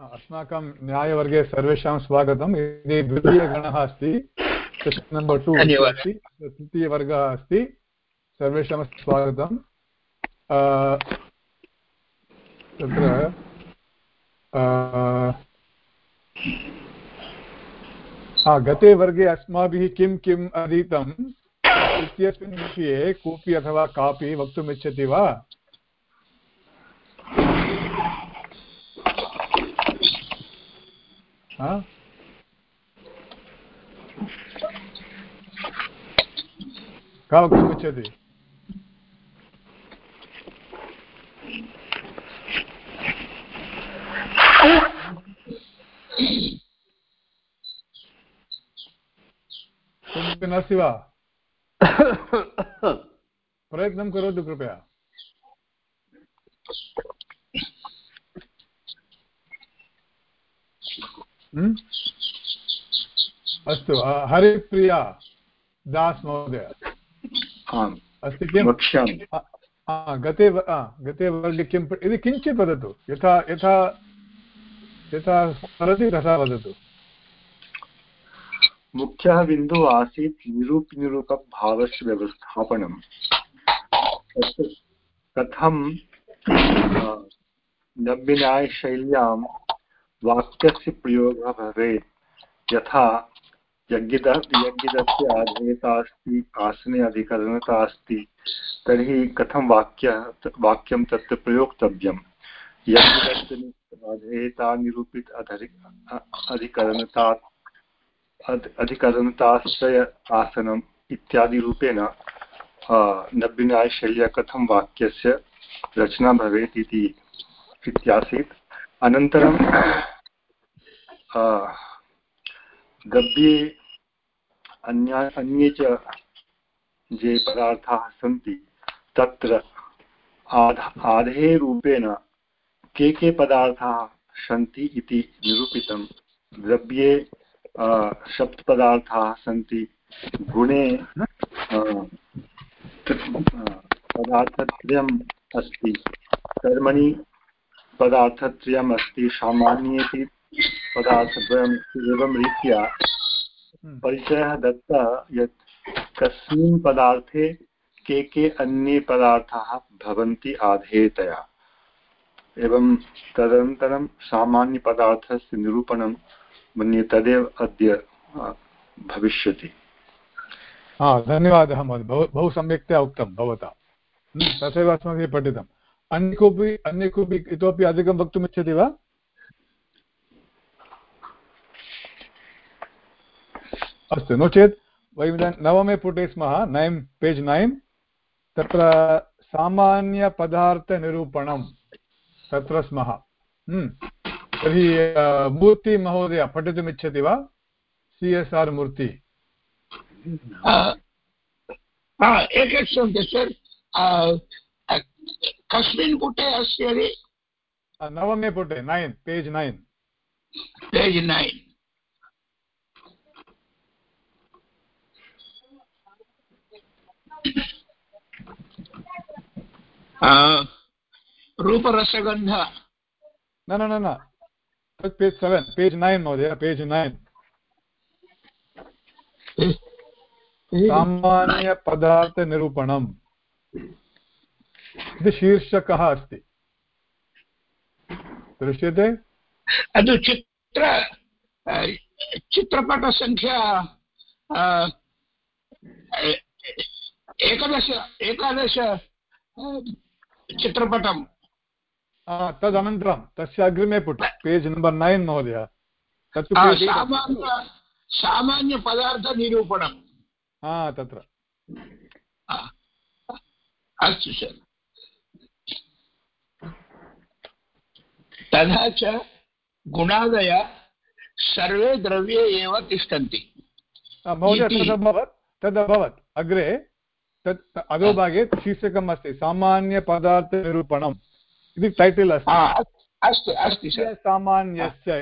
अस्माकं न्यायवर्गे सर्वेषां स्वागतम्। इति द्वितीयगणः अस्ति सेशन् नम्बर् टु अस्ति तृतीयवर्गः अस्ति। सर्वेषां स्वागतं तत्र गते वर्गे अस्माभिः किं किम् अधीतम् इत्यस्मिन् विषये कोऽपि अथवा कापि वक्तुमिच्छति वा? का वक्तुमिच्छति किमपि नास्ति वा प्रयत्नं करोतु कृपया। अस्तु हरिप्रिया दास् महोदय। अस्ति किं? गते गते वर्गे किं यदि किञ्चित् वदतु। यथा यथा यथा स्मरति तथा वदतु। मुख्यः बिन्दुः आसीत् निरूपनिरूपकभावस्य व्यवस्थापनं। कथं नव्यन्यायशैल्यां वाक्यस्य प्रयोगः भवेत् यथा यज्ञद यज्ञदस्य आधेयता अस्ति आसने अधिकरणता अस्ति तर्हि कथं वाक्य, वाक्यं तत्र प्रयोक्तव्यं? यज्ञदस्य आधेयता निरूपित अधिकरणता अधिकरणताश्रय आसनम् इत्यादिरूपेण नव्यन्यायशैल्या कथं वाक्यस्य रचना भवेत् इति इत्यासीत्। अनन्तरं गद्ये अन्या, अन्ये च ये पदार्थाः सन्ति, तत्र आध आधेयरूपेण के के पदार्थाः सन्ति इति निरूपितं। द्रव्ये सप्तपदार्थाः सन्ति, गुणे पदार्थत्रयम् अस्ति, कर्मणि पदार्थत्रयम् अस्ति सामान्येपि पदार्थद्वयम् एवं रीत्या हम्म। परिचयः दत्तः यत् कस्मिन् पदार्थे के के अन्ये पदार्थाः भवन्ति आधेयतया। एवं तदनन्तरं सामान्यपदार्थस्य निरूपणं मन्ये तदेव अद्य भविष्यति। धन्यवादः महोदय। बहु बहु सम्यक्तया उक्तं भवता। हम्म, तथैव अस्माभिः पठितम्। अन्य कोऽपि अन्य कोऽपि इतोपि अधिकं वक्तुमिच्छति वा? अस्तु, नो चेत् वयम् इदानीं नवमे पुटे स्मः, नैन्, पेज् नैन्। तत्र सामान्यपदार्थनिरूपणं तत्र स्मः। हम्म। तर्हि मूर्तिमहोदय पठितुमिच्छति वा? C S R Murthy. एकक्षणं sir. कस्मिन् पुटे अस्ति नवमे पुटे nine page nine. Page nine. रूपरसगन्ध। न न न तत् पेज् सेवेन् पेज् नैन् महोदय पेज् नैन्। सामान्यपदार्थनिरूपणम्। इति शीर्षकः अस्ति। दृश्यते? चित्र चित्रपटसङ्ख्या एकादश एकादश चित्रपटं तदनन्तरं तस्य अग्रिमे पुट पेज् नम्बर् नैन् महोदय। सामान्यपदार्थनिरूपणं हा तत्र। अस्तु सर्। तथा च गुणादय सर्वे द्रव्ये एव तिष्ठन्ति। महोदय तदभवत् तदभवत्। अग्रे तत् अधोभागे शीर्षकम् अस्ति सामान्यपदार्थनिरूपणम्। इति टैटिल् अस्ति। अस्तु अस्ति सर्। सामान्यस्य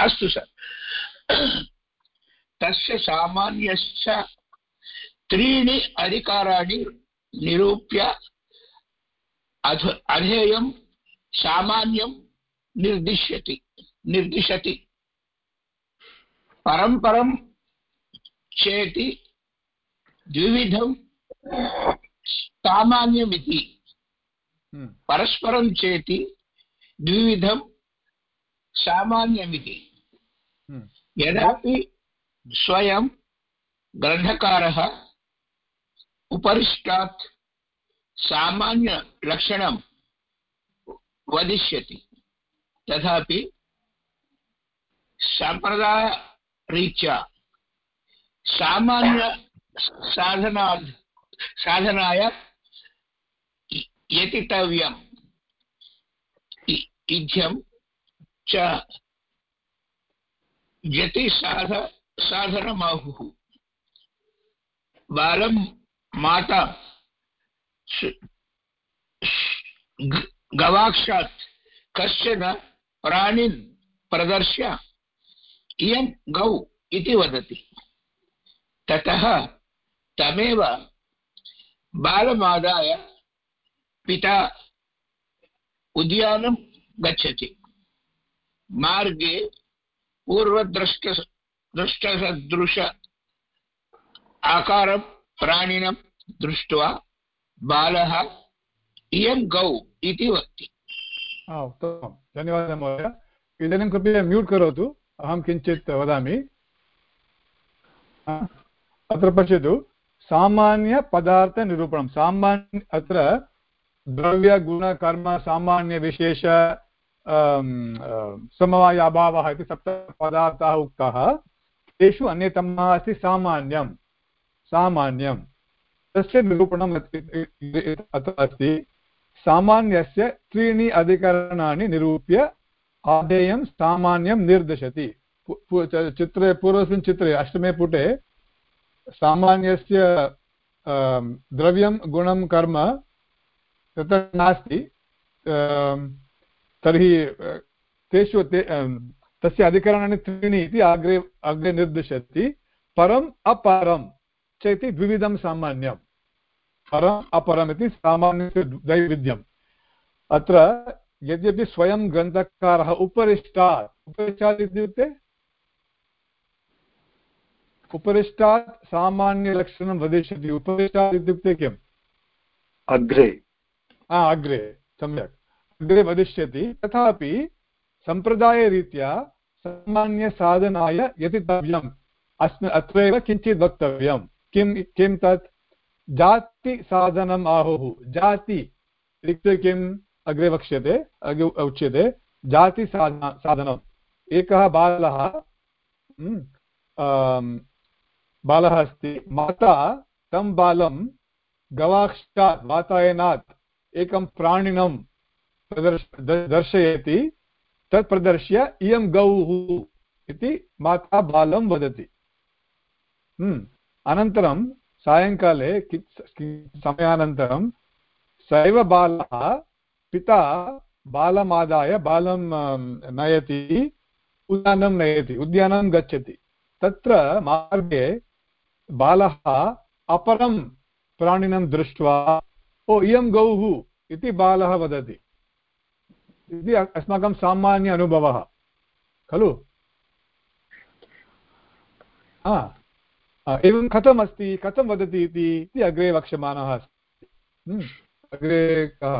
अस्तु सर्। तस्य सामान्यश्च त्रीणि अधिकाराणि निरूप्य अधेयं सामान्यं निर्दिश्यति निर्दिशति परम्परं चेति द्विविधं सामान्यमिति हम्म। परस्परं चेति द्विविधं सामान्यमिति हम्म। यदापि स्वयं ग्रन्थकारः उपरिष्टात् सामान्यलक्षणं वदिष्यति। तथापि सम्प्रदायरीत्या सामान्यसाधनात् साधनाय यतितव्यम्। इध्यं च यतिसाध साधनमाहुः। बालं माता गवाक्षात् कश्चन प्राणिन् प्रदर्श्य, इयं गौ इति वदति। ततः तमेव बालमादाय पिता उद्यानं गच्छति। मार्गे पूर्वद्रष्ट, दृष्टसदृश आकारं प्राणिनं दृष्ट्वा बालः इयं गौ इति वक्ति। उत्तमं। धन्यवादः महोदय। इदानीं कृपया म्यूट् करोतु। अहं किञ्चित् वदामि। अत्र पश्यतु। सामान्यपदार्थनिरूपणं। सामान्य, अत्र द्रव्यगुणकर्म सामान्यविशेष समवाय, अभावः इति सप्तपदार्थाः उक्ताः। तेषु अन्यतमः अस्ति सामान्यं सामान्यं तस्य निरूपणम् अत्र अस्ति। सामान्यस्य त्रीणि अधिकरणानि निरूप्य आदेयं सामान्यं निर्दिशति। चित्रे पूर्वस्मिन् चित्रे, अष्टमे पुटे, सामान्यस्य द्रव्यं, गुणं, कर्म, तत्र नास्ति। तर्हि तेषु ते तस्य अधिकरणानि त्रीणि इति अग्रे अग्रे निर्दिशति। परम् अपरं चेति द्विविधं सामान्यं परम् अपरम् इति सामान्यस्य दैविध्यम्। अत्र यद्यपि स्वयं ग्रन्थकारः उपरिष्टात् उपरिष्टात् इत्युक्ते? उपरिष्टात् सामान्यलक्षणं वदिष्यति। उपरिष्टात् इत्युक्ते किम्? अग्रे। अग्रे। सम्यक्। अग्रे वदिष्यति। तथापि सम्प्रदायरीत्या सामान्यसाधनाय यतितव्यम् अस्म अत्रैव किञ्चित् वक्तव्यं किं किं तत्? जातिसाधनम् आहुः। जाति इत्युक्ते किम्? अग्रे वक्ष्यते अग्रे उच्यते। जातिसाधन साधनम्। एकः बालः हम्म, बालः अस्ति। माता तं बालं गवाक्षात् वातायनात् एकं प्राणिनं प्रदर्श दर्शयति। तत् प्रदर्श्य इयं गौः इति माता बालं वदति। हम्म। अनन्तरं सायङ्काले समयानन्तरं स बालः पिता बालमादाय बालं नयति, उद्यानं नयति, उद्यानं गच्छति। तत्र मार्गे बालः अपरं प्राणिनं दृष्ट्वा, ओ, इयं गौः इति बालः वदति। इति अस्माकं सामान्य अनुभवः। खलु? एवं कथमस्ति कथं वदति इति अग्रे वक्ष्यमाणः अस्ति। हम्म, अग्रे कः?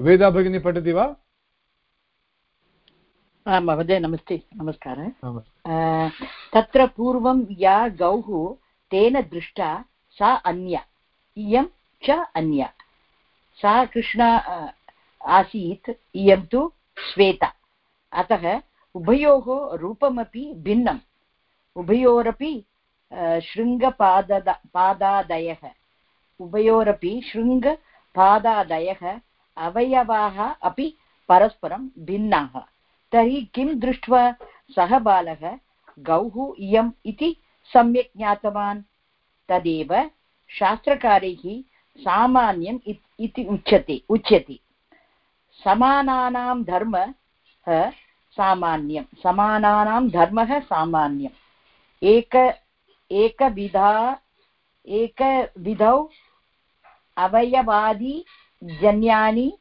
वेदा भगिनी पठति वा? महोदय नमस्ते नमस्कारः। तत्र पूर्वं या गौः तेन दृष्टा सा अन्या इयं च अन्या। सा कृष्णा आसीत् इयं तु श्वेता। अतः उभयोः रूपमपि भिन्नम्। उभयोरपि शृङ्गपादद, पादादयः। उभयोरपि शृङ्गपादादयः अवयवाः अपि परस्परं भिन्नाः। तर्हि किं दृष्ट्वा सः बालः गौः इयम् इति सम्यक् ज्ञातवान्? तदेव शास्त्रकारैः सामान्यम् इति उच्यते उच्यते। समानानां धर्मः सामान्यं समानानां धर्मः सामान्यम्। एक एकविधा एकविधौ अवयवादि जन्यानि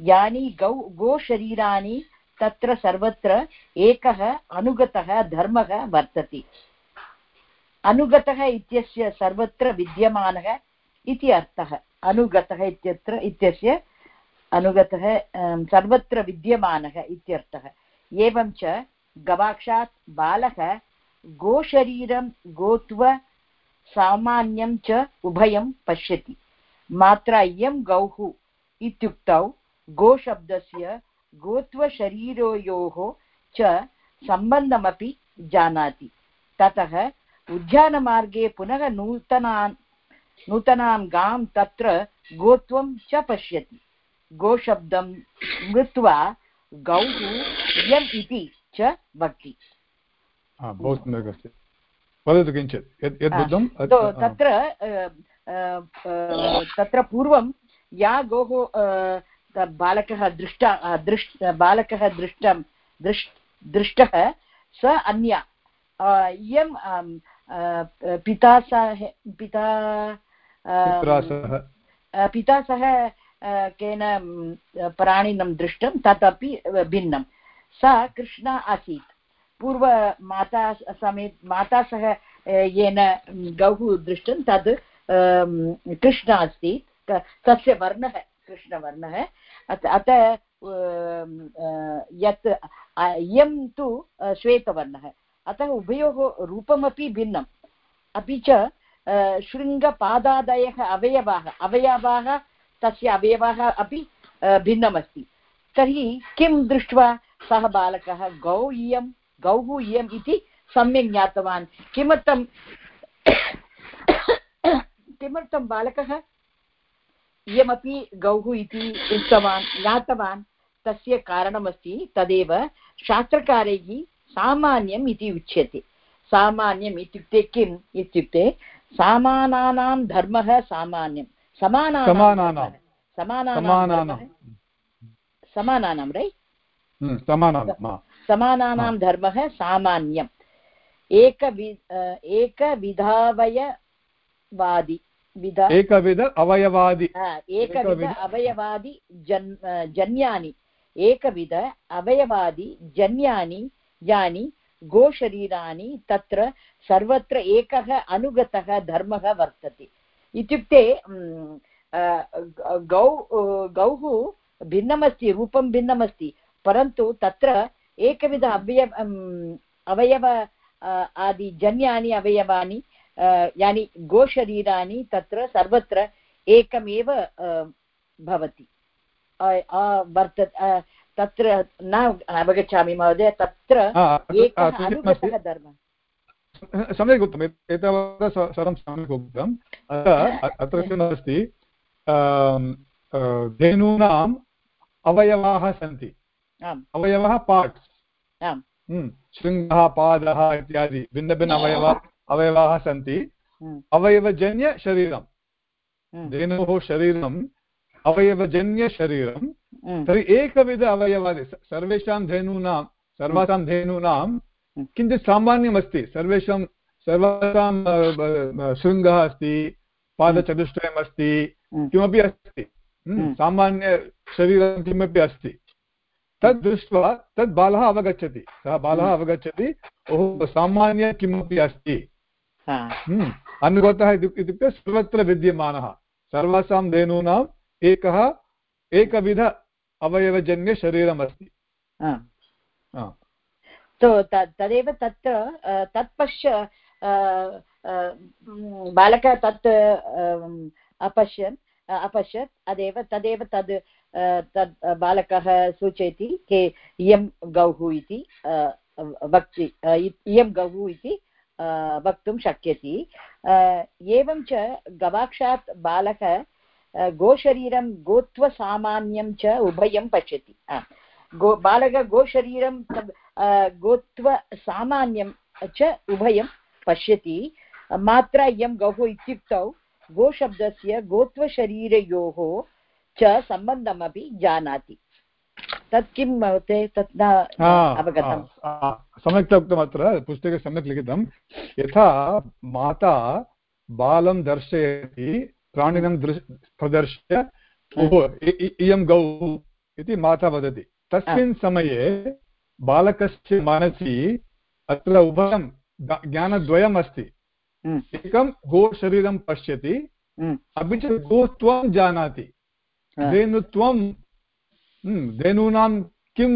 यानि गौ गोशरीराणि तत्र सर्वत्र एकः अनुगतः धर्मः वर्तते। अनुगतः इत्यस्य सर्वत्र विद्यमानः इति अर्थः। अनुगतः इत्यत्र इत्यस्य अनुगतः अं, सर्वत्र विद्यमानः इत्यर्थः। एवं च गवाक्षात् बालः गोशरीरं गोत्व सामान्यं च उभयं पश्यति। मात्रा इयं गौः इत्युक्तौ गोशब्दस्य गोत्वशरीरयोः च सम्बन्धमपि जानाति। ततः उद्यानमार्गे पुनः नूतनान् नूतनां गां तत्र गोत्वं च पश्यति। गोशब्दं मृत्वा गौः यम् इति च वक्ति। बहु सम्यक् अस्ति वदतु किञ्चित् यद् यद् बुद्धं तत्र तत्र पूर्वं या गोः बालकः दृष्टा दृष् बालकः दृष्टं दृष् दृष्टः स अन्या. इयं पिता सह पिता पिता सह केन प्राणिनं दृष्टं तदपि भिन्नं. सा कृष्णा आसीत्. पूर्वमाता समेत माता सह येन गौः दृष्टं तद् कृष्ण अस्ति। तस्य वर्णः, कृष्णवर्णः। अत यत् इयं तु श्वेतवर्णः। अतः उभयोः रूपमपि भिन्नम्। अपि च शृङ्गपादादयः अवयवाः अवयवाः तस्य अवयवाः अपि भिन्नमस्ति। तर्हि किं दृष्ट्वा सः बालकः? गौ इयं गौः इयम् इति सम्यक् ज्ञातवान्। किमर्थं किमर्थं बालकः इयमपि गौः इति उक्तवान् ज्ञातवान्? तस्य कारणमस्ति तदेव शास्त्रकारैः सामान्यम् इति उच्यते। सामान्यम् इत्युक्ते किम् इत्युक्ते सामानानां धर्मः सामान्यं समानानां समानानां। समानानां रैट् समानानां धर्मः सामान्यम्। एकवि एकविधावयवादि। विधा एकविध अवयवादि। एकविध अवयवादि जन् जन्यानि। एकविध अवयवादि जन्यानि यानि गोशरीराणि तत्र सर्वत्र एकः अनुगतः धर्मः वर्तते। इत्युक्ते गौ गौः भिन्नमस्ति रूपं भिन्नमस्ति परन्तु तत्र एकविध अवयव अवयव आदि जन्यानि अवयवानि यानि गोशरीराणि तत्र सर्वत्र एकमेव भवति। वर्त तत्र न अवगच्छामि महोदय तत्र एकः अनुगतः धर्मः। सम्यक् उक्तम् एतावता सर्वं सम्यक् उक्तम्। अत्र किमस्ति? धेनूनाम् अवयवाः सन्ति। अवयवः पार्ट्स् शृङ्गः पादः इत्यादि भिन्नभिन्न अवयव अवयवाः सन्ति। अवयवजन्यशरीरं धेनोः शरीरम् अवयवजन्यशरीरं तर्हि एकविध अवयवादि सर्वेषां धेनूनां सर्वासां धेनूनां किञ्चित् सामान्यमस्ति। सर्वेषां सर्वासां शृङ्गः अस्ति पादचतुष्टयम् अस्ति किमपि अस्ति। सामान्यशरीरं किमपि अस्ति। तद् दृष्ट्वा तद् बालः अवगच्छति। सः बालः अवगच्छति ओहो सामान्य किमपि अस्ति। अनुगतः इत्युक्ते सर्वत्र विद्यमानः। सर्वासां धेनूनाम् एकः एकविध अवयवजन्यशरीरमस्ति तदेव तत्र तत् पश्य बालकः तत् अपश्यन् अपश्यत् अदेव तदेव तद् तद् बालकः सूचयति के इयं गौः इति वक्ति इयं गौः इति वक्तुं शक्यति। एवं च गवाक्षात् बालः गोशरीरं गोत्वसामान्यं च उभयं पश्यति। गो, बालकः गोशरीरं गोत्वसामान्यं च उभयं पश्यति। मात्रा इयं गौः इत्युक्तौ, गोशब्दस्य गोत्वशरीरयोः च सम्बन्धमपि जानाति। तत् किं भवते? तत् न अवगतं सम्यक् उक्तम् अत्र पुस्तके सम्यक् लिखितं यथा माता बालं दर्शयति प्राणिनं दृ प्रदर्श्य ओहो इयं गौः इति माता वदति। तस्मिन् समये बालकस्य मनसि अत्र उभयं ज्ञानद्वयम् अस्ति। एकं गोशरीरं पश्यति अपि च गोत्वं जानाति। धेनुत्वं धेनूनां किं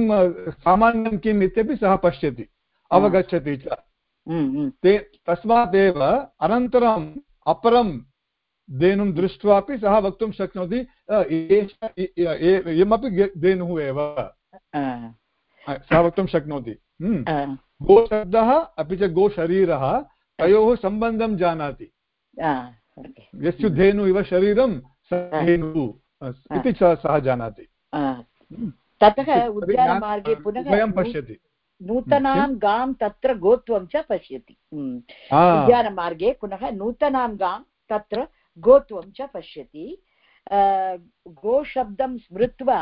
सामान्यं किम् इत्यपि सः पश्यति अवगच्छति च। ते तस्मात् एव अनन्तरम् अपरं धेनुं दृष्ट्वापि सः वक्तुं शक्नोति इयमपि धेनुः एव। सः वक्तुं शक्नोति गोशब्दः अपि च गोशरीरः तयोः सम्बन्धं जानाति। यस्य धेनु इव शरीरं स धेनुः। इति च सः जानाति। ततः उद्यानमार्गे पुनः वयं पश्यति। नूतनां गां तत्र गोत्वं च पश्यति। उद्यानमार्गे पुनः नूतनां गां तत्र गोत्वं च पश्यति। गोशब्दं स्मृत्वा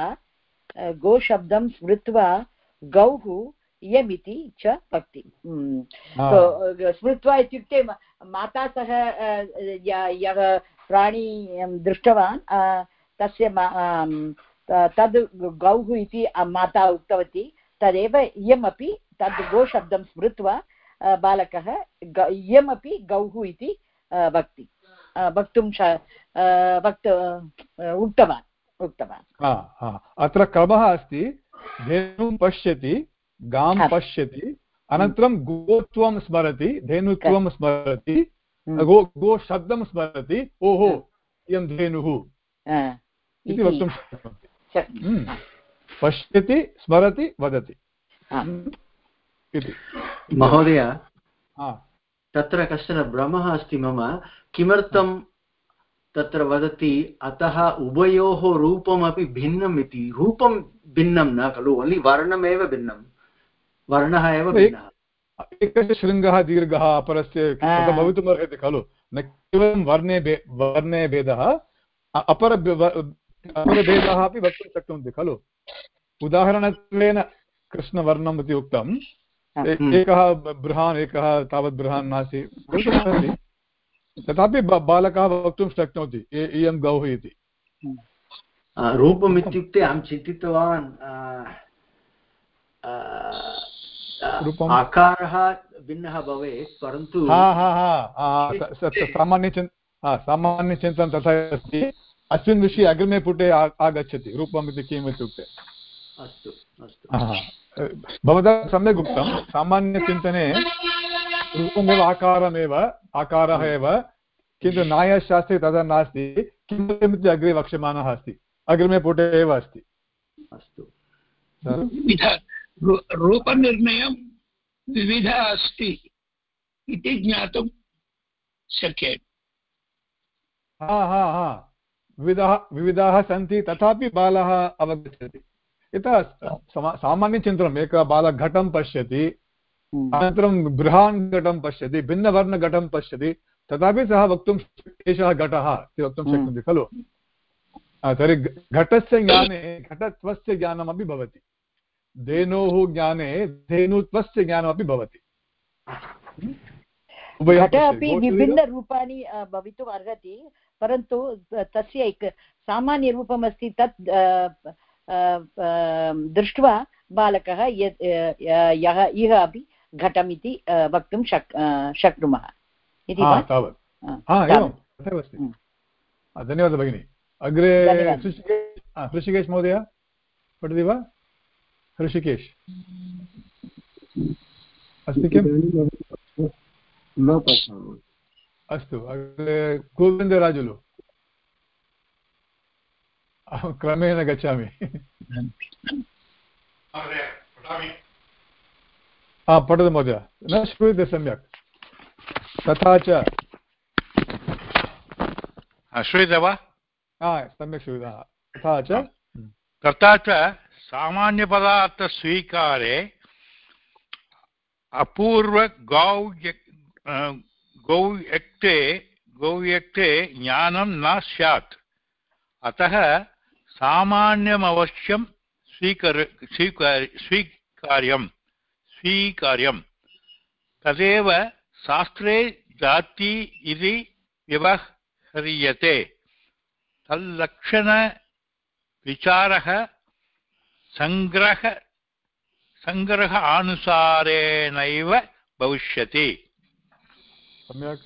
गोशब्दं स्मृत्वा गौः इयमिति च भक्ति। स्मृत्वा इत्युक्ते माता सह यः प्राणी दृष्टवान् तस्य तद् गौः इति माता उक्तवती तदेव इयमपि तद् गोशब्दं स्मृत्वा बालकः इयमपि गौः इति वक्ति वक्तुं वक्त उक्तवान् उक्तवान्। अत्र क्रमः अस्ति धेनुं पश्यति गां पश्यति अनन्तरं गोत्वं स्मरति धेनुत्वं स्मरति हम्म। गो गोशब्दं स्मरति ओहो इयं धेनुः। इति वक्तुं शक्नोति हम्म। पश्यति स्मरति वदति। हम्म। महोदय तत्र कश्चन भ्रमः अस्ति मम। किमर्थं तत्र वदति अतः उभयोः रूपमपि भिन्नम् इति। रूपं भिन्नं न खलु ओन्लि वर्णमेव भिन्नं। वर्णः एव भिन्नः। एकस्य शृङ्गः दीर्घः अपरस्य भवितुमर्हति खलु? न केवलं वर्णे वर्णे भेदः अपर अपरभेदः अपि वक्तुं शक्नुवन्ति खलु उदाहरणत्वेन कृष्णवर्णम् इति उक्तं हम्म। एकः बृहान् एकः तावत् बृहान् नास्ति तथापि बालकः वक्तुं शक्नोति इयं गौः इति रूपम् इत्युक्ते अहं चिन्तितवान् आकारः भिन्नः भवेत् परन्तु सामान्यचिन् सामान्यचिन्तनं तथा अस्ति अस्मिन् विषये अग्रिमे पुटे आगच्छति रूपम् इति किम् इत्युक्ते? अस्तु अस्तु। भवता सम्यक् उक्तं सामान्यचिन्तने रूपमेव आकारमेव आकारः एव किन्तु न्यायशास्त्रे तथा नास्ति किमर्थमिति अग्रे वक्ष्यमाणः अस्ति? अग्रिमे पुटे एव अस्ति। अस्तु। रूपनिर्णयं विविध अस्ति इति ज्ञातुं शक्यते। हा हा हा। विविधाः विविधाः सन्ति तथापि बालः अवगच्छति। यतः सामान्यचिन्तनम् एकः बालः घटं पश्यति हम्म। अनन्तरं बृहान् घटं पश्यति भिन्नवर्णघटं पश्यति तथापि सः वक्तुं एषः घटः इति वक्तुं हम्म। शक्नोति खलु? तर्हि घटस्य ज्ञाने घटत्वस्य ज्ञानमपि भवति। धेनोः ज्ञाने धेनुत्वस्य ज्ञानमपि भवति। अपि विभिन्नरूपाणि भवितुम् अर्हति। परन्तु तस्य एक सामान्यरूपमस्ति तत् दृष्ट्वा बालकः यत् यः इह अपि घटमिति वक्तुं शक् शक्नुमः। इति धन्यवादः भगिनि। अग्रे ऋषिकेश महोदय पठति वा? ऋषिकेश अस्ति किम्? न पठामि। अस्तु गोविन्दराजुलु। अहं क्रमेण गच्छामि। पठतु महोदय। न श्रूयते सम्यक्। तथा च। श्रूयते वा? सम्यक् श्रूयते। तथा च। तथा च सामान्यपदार्थस्वीकारे अपूर्वगौ गौयक्ते गौयक्ते ज्ञानं न स्यात्। अतः सामान्यमवश्यं स्वीकर स्वीकार स्वीकार्यं स्वीकार्यं। तदेव शास्त्रे जाति इति व्यवह्रियते। तल्लक्षण विचारः सङ्ग्रह सङ्ग्रह अनुसारेणैव भविष्यति। सम्यक्।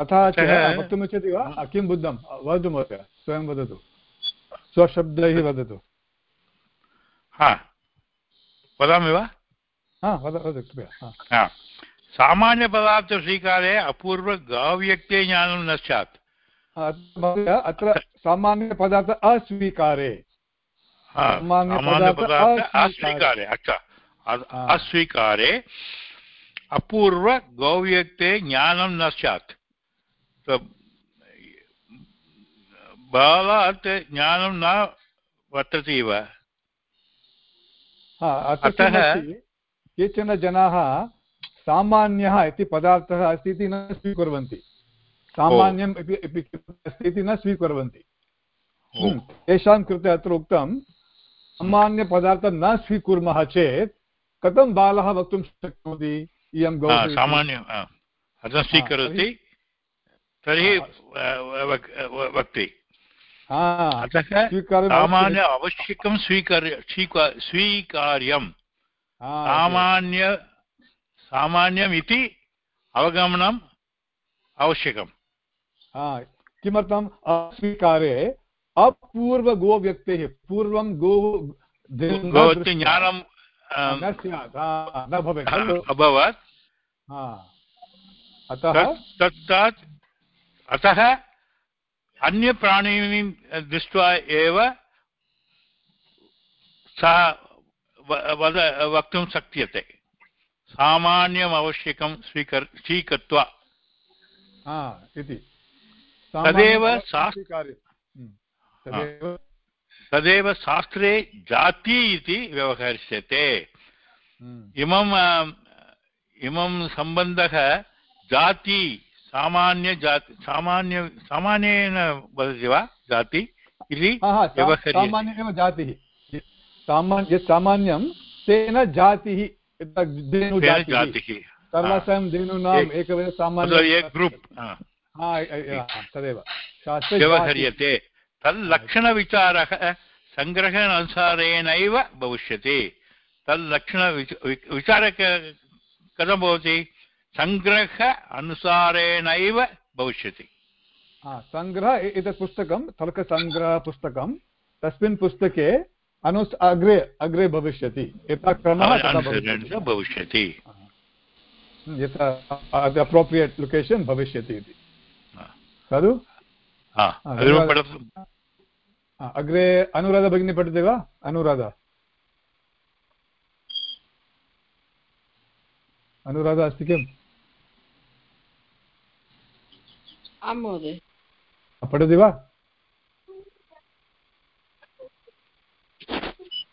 तथा च वक्तुमिच्छति वा? किं बुद्धं? वदतु महोदय स्वयं वदतु। स्वशब्दैः वदतु। हा। वदामि वा? वदतु कृपया सामान्यपदार्थस्वीकारे अपूर्वगाव्यक्ते ज्ञानं न स्यात्। अत्र सामान्यपदार्थ अस्वीकारे। अस्वीकारे। अच्छा। अस्वीकारे अपूर्वगौव्यक्ते ज्ञानं न स्यात्। बालात् ज्ञानं न वर्तते एव अतः केचन जनाः सामान्यः इति पदार्थः अस्ति इति न स्वीकुर्वन्ति। सामान्यम् इति अस्ति इति न स्वीकुर्वन्ति। हम्म, तेषां कृते अत्र उक्तं सामान्यपदार्थं न स्वीकुर्मः चेत् कथं बालः वक्तुं शक्नोति? इयं सामान्य स्वीकरोति तर्हि वक्ति। अतः सामान्य आवश्यकं स्वीकार्य स्वीकार्यं। सामान्य सामान्यम् इति अवगमनम् आवश्यकं किमर्थम्? अस्वीकारे अपूर्वगोव्यक्तेः पूर्वं गो ज्ञानं न भवेत् अभवत्। अतः तत् अतः अन्यप्राणीनि दृष्ट्वा एव सः वद वक्तुं शक्यते। सामान्यम् आवश्यकं स्वीकर् स्वीकृत्वा। इति। तदेव तदेव शास्त्रे जाति इति व्यवहरिष्यते। इमम् इमं सम्बन्धः जाति सामान्य जाति सामान्य सामान्येन वदति वा? जाति इति सामान्यमेव जातिः। सामान्य सामान्यं तेन जातिः जातिः। सर्वासां धेनूनाम् एकमेव सामान्य ग्रूप् तदेव। व्यवह्रियते। तल्लक्षणविचारः सङ्ग्रहणानुसारेणैव भविष्यति। तल्लक्षण विचार कथं भवति? सङ्ग्रह अनुसारेणैव भविष्यति सङ्ग्रह एतत् पुस्तकं तर्कसङ्ग्रहपुस्तकं तस्मिन् पुस्तके अनु अग्रे अग्रे भविष्यति। यथा क्रमः भविष्यति। यथा अप्रोप्रियेट् लोकेशन् भविष्यति इति। खलु? अग्रे अनुराधा भगिनी पठति वा? अनुराधा। अनुराधा अस्ति किम्? आं महोदय। पठति वा?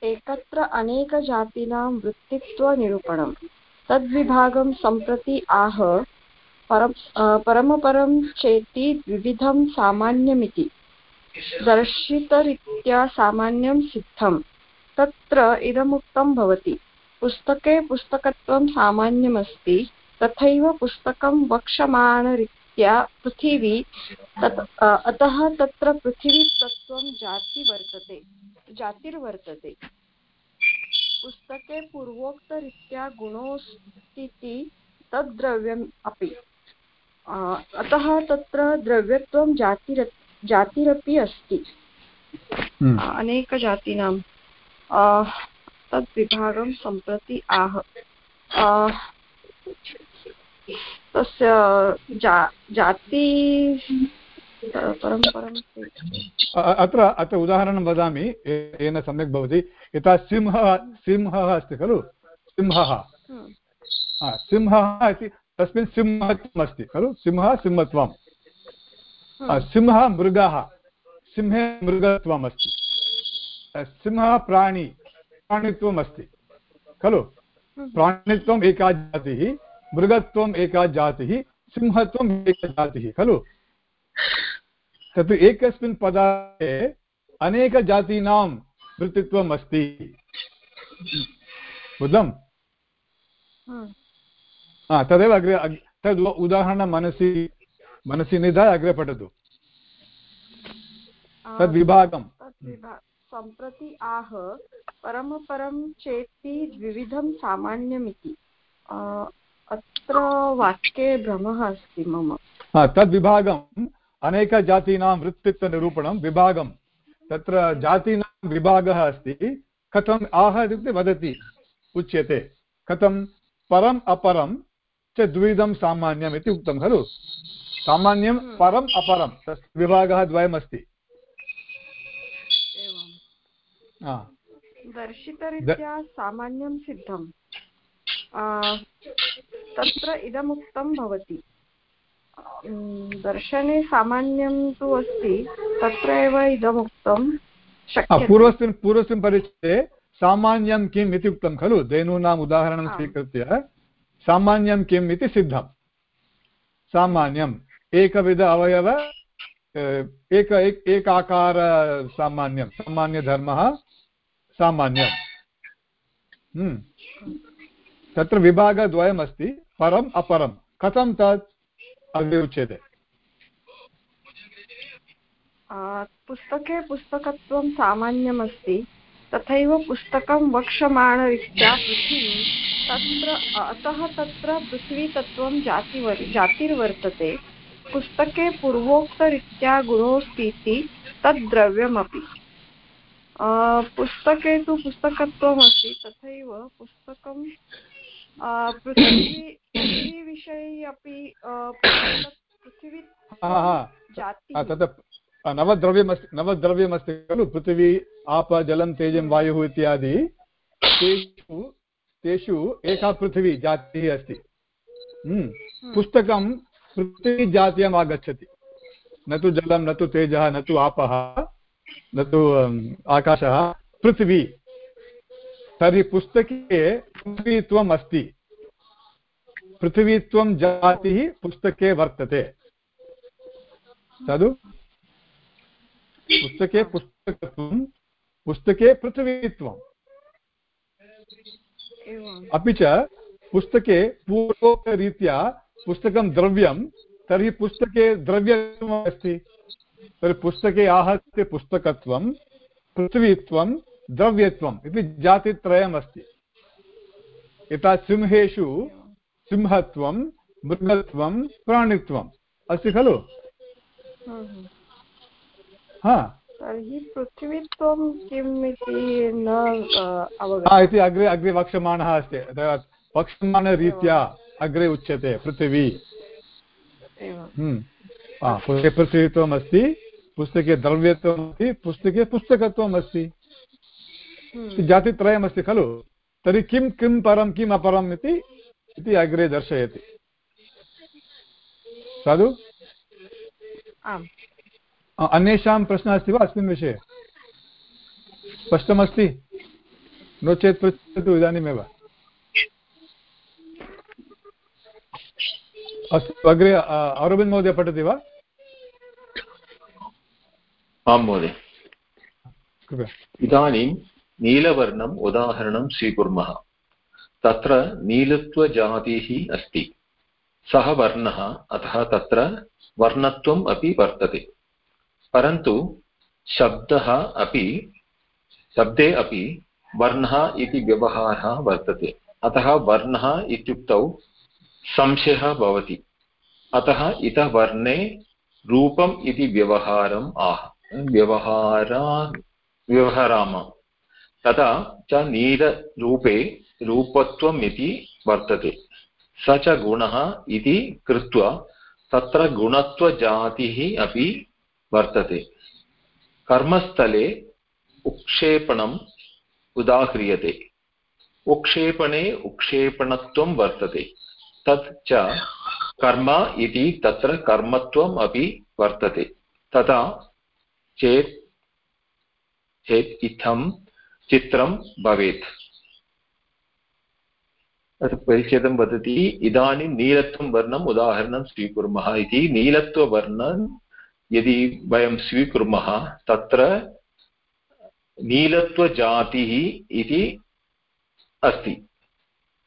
एकत्र अनेकजातीनां वृत्तित्वनिरूपणं। तद्विभागं सम्प्रति आह परं परमपरं चेति द्विविधं सामान्यमिति। दर्शितरीत्या सामान्यं सिद्धं। तत्र इदमुक्तं भवति। पुस्तके पुस्तकत्वं सामान्यमस्ति। तथैव पुस्तकं वक्षमाणरीत्या पृथिवी तत् अतः तत्र पृथिवीतत्त्वं जाति वर्तते जातिर्वर्तते। पुस्तके पूर्वोक्तरीत्या गुणोऽस्तीति तद्द्रव्यम् अपि। अतः तत्र द्रव्यत्वं जातिर् जातिरपि अस्ति। हम्म। अनेकजातीनां। तद्विभागं सम्प्रति आह। तस्य जा जाति अत्र अत्र उदाहरणं वदामि येन सम्यक् भवति। यथा सिंहः सिंहः अस्ति खलु? सिंहः। सिंहः इति तस्मिन् सिंहत्वम् अस्ति खलु? सिंहः सिंहत्वं हम्म। सिंहः मृगः। सिंहे मृगत्वम् अस्ति सिंहः प्राणी प्राणित्वम् अस्ति खलु? हम्म। प्राणित्वम् एका जातिः मृगत्वम् एका जातिः सिंहत्वम् एका जातिः। खलु? तत् एकस्मिन् पदार्थे अनेकजातीनां वृत्तित्वम् अस्ति बुद्धम्। तदेव अग्रे तद् उदाहरणं मनसि मनसि निधाय अग्रे पठतु। तद्विभागं सम्प्रति आह परमपरं चेति द्विविधं सामान्यमिति। अत्र वाक्ये भ्रमः अस्ति मम। तद्विभागम्। अनेकजातीनां वृत्तित्वनिरूपणं विभागं तत्र जातीनां विभागः अस्ति। कथम् आह इत्युक्ते वदति उच्यते। कथं परम् अपरं च द्विविधं सामान्यम् इति उक्तं खलु। सामान्यं हम्म। परम् अपरं। तस्य विभागः द्वयमस्ति। दर्शितरीत्या सामान्यं सिद्धं। तत्र इदमुक्तं भवति। दर्शने सामान्यं तु अस्ति तत्र एव इदमुक्तं पूर्वस्मिन् पूर्वस्मिन् परिचये सामान्यं किम् इति उक्तं खलु? धेनूनाम् उदाहरणं स्वीकृत्य सामान्यं किम् इति सिद्धं सामान्यम्। एकविध अवयव एक एकाकार सामान्यं, सामान्यधर्मः सामान्यम् हम्म। तत्र विभागद्वयमस्ति, परम् अपरं कथं तत् अग्रे उच्यते पुस्तके पुस्तकत्वं सामान्यमस्ति, तथैव पुस्तकं वक्षमाणरीत्या तत्र, अतः तत्र पृथ्वीतत्त्वं जातिवर्, जातिर्वर्तते। पुस्तके पूर्वोक्तरीत्या गुणोऽस्ति इति तद्द्रव्यमपि। पुस्तके तु पुस्तकत्वम् अस्ति तथैव पुस्तकं पृथिवी पृथिवीविषये अपि पृथिवी तत् नवद्रव्यमस्ति नवद्रव्यमस्ति खलु पृथिवी आप जलं तेजं वायुः इत्यादि। तेषु तेषु एका पृथिवी जातिः अस्ति। हम्म। हम्म। पुस्तकं पृथिवीजातीयम् आगच्छति न तु जलं न तु तेजः न तु आपः न तु आकाशः पृथिवी। तर्हि पुस्तके पृथ्वीत्वम् अस्ति। पृथिवीत्वं जातिः पुस्तके वर्तते। तद् पुस्तके पुस्तकत्वं पुस्तके पृथिवीत्वम्। अपि च पुस्तके पूर्वोक्तरीत्या पुस्तकं द्रव्यं तर्हि पुस्तके द्रव्यम् अस्ति तर्हि पुस्तके आहत्य पुस्तकत्वं पृथ्वीत्वं द्रव्यत्वम् इति जातित्रयम् अस्ति यथा सिंहेषु सिंहत्वं मृगत्वं प्राणित्वम्। अस्ति खलु? हा। तर्हि पृथ्वीत्वं किम् इति न इति अग्रे अग्रे वक्ष्यमाणः अस्ति। वक्ष्यमाणरीत्या अग्रे उच्यते पृथिवी। पुस्तके पृथ्वीत्वम् अस्ति पुस्तके द्रव्यत्वम् अस्ति पुस्तके पुस्तकत्वम् अस्ति हम्म। जातित्रयमस्ति खलु? तर्हि किं किं परं किम् अपरम् इति अग्रे दर्शयति। साधु? अन्येषां प्रश्नः अस्ति वा अस्मिन् विषये? स्पष्टमस्ति? नो चेत् पृच्छतु इदानीमेव। अस्तु अग्रे अरविन्द महोदय पठति वा? आं महोदय। इदानीं नीलवर्णम् उदाहरणं स्वीकुर्मः। तत्र नीलत्वजातिः अस्ति। सः वर्णः अतः तत्र वर्णत्वम् अपि वर्तते। परन्तु शब्दः अपि शब्दे अपि वर्णः इति व्यवहारः वर्तते। अतः वर्णः इत्युक्तौ संशयः भवति। अतः इतः वर्णे रूपम् इति व्यवहारम् आह। व्यवहारा, व्यवहराम। तथा च नीलरूपे रूपत्वम् इति वर्तते। स च गुणः इति कृत्वा तत्र गुणत्वजातिः अपि वर्तते। कर्मस्थले उक्षेपणम् उदाह्रियते। उक्षेपणे उक्षेपणत्वं वर्तते। तत् च कर्म इति तत्र कर्मत्वम् अपि वर्तते। तथा चेत् चेत् इत्थं चित्रं भवेत्। परिच्छेदं वदति, इदानीं नीलत्वं वर्णम् उदाहरणं स्वीकुर्मः इति। नीलत्ववर्णं यदि वयं स्वीकुर्मः, तत्र नीलत्वजातिः इति अस्ति।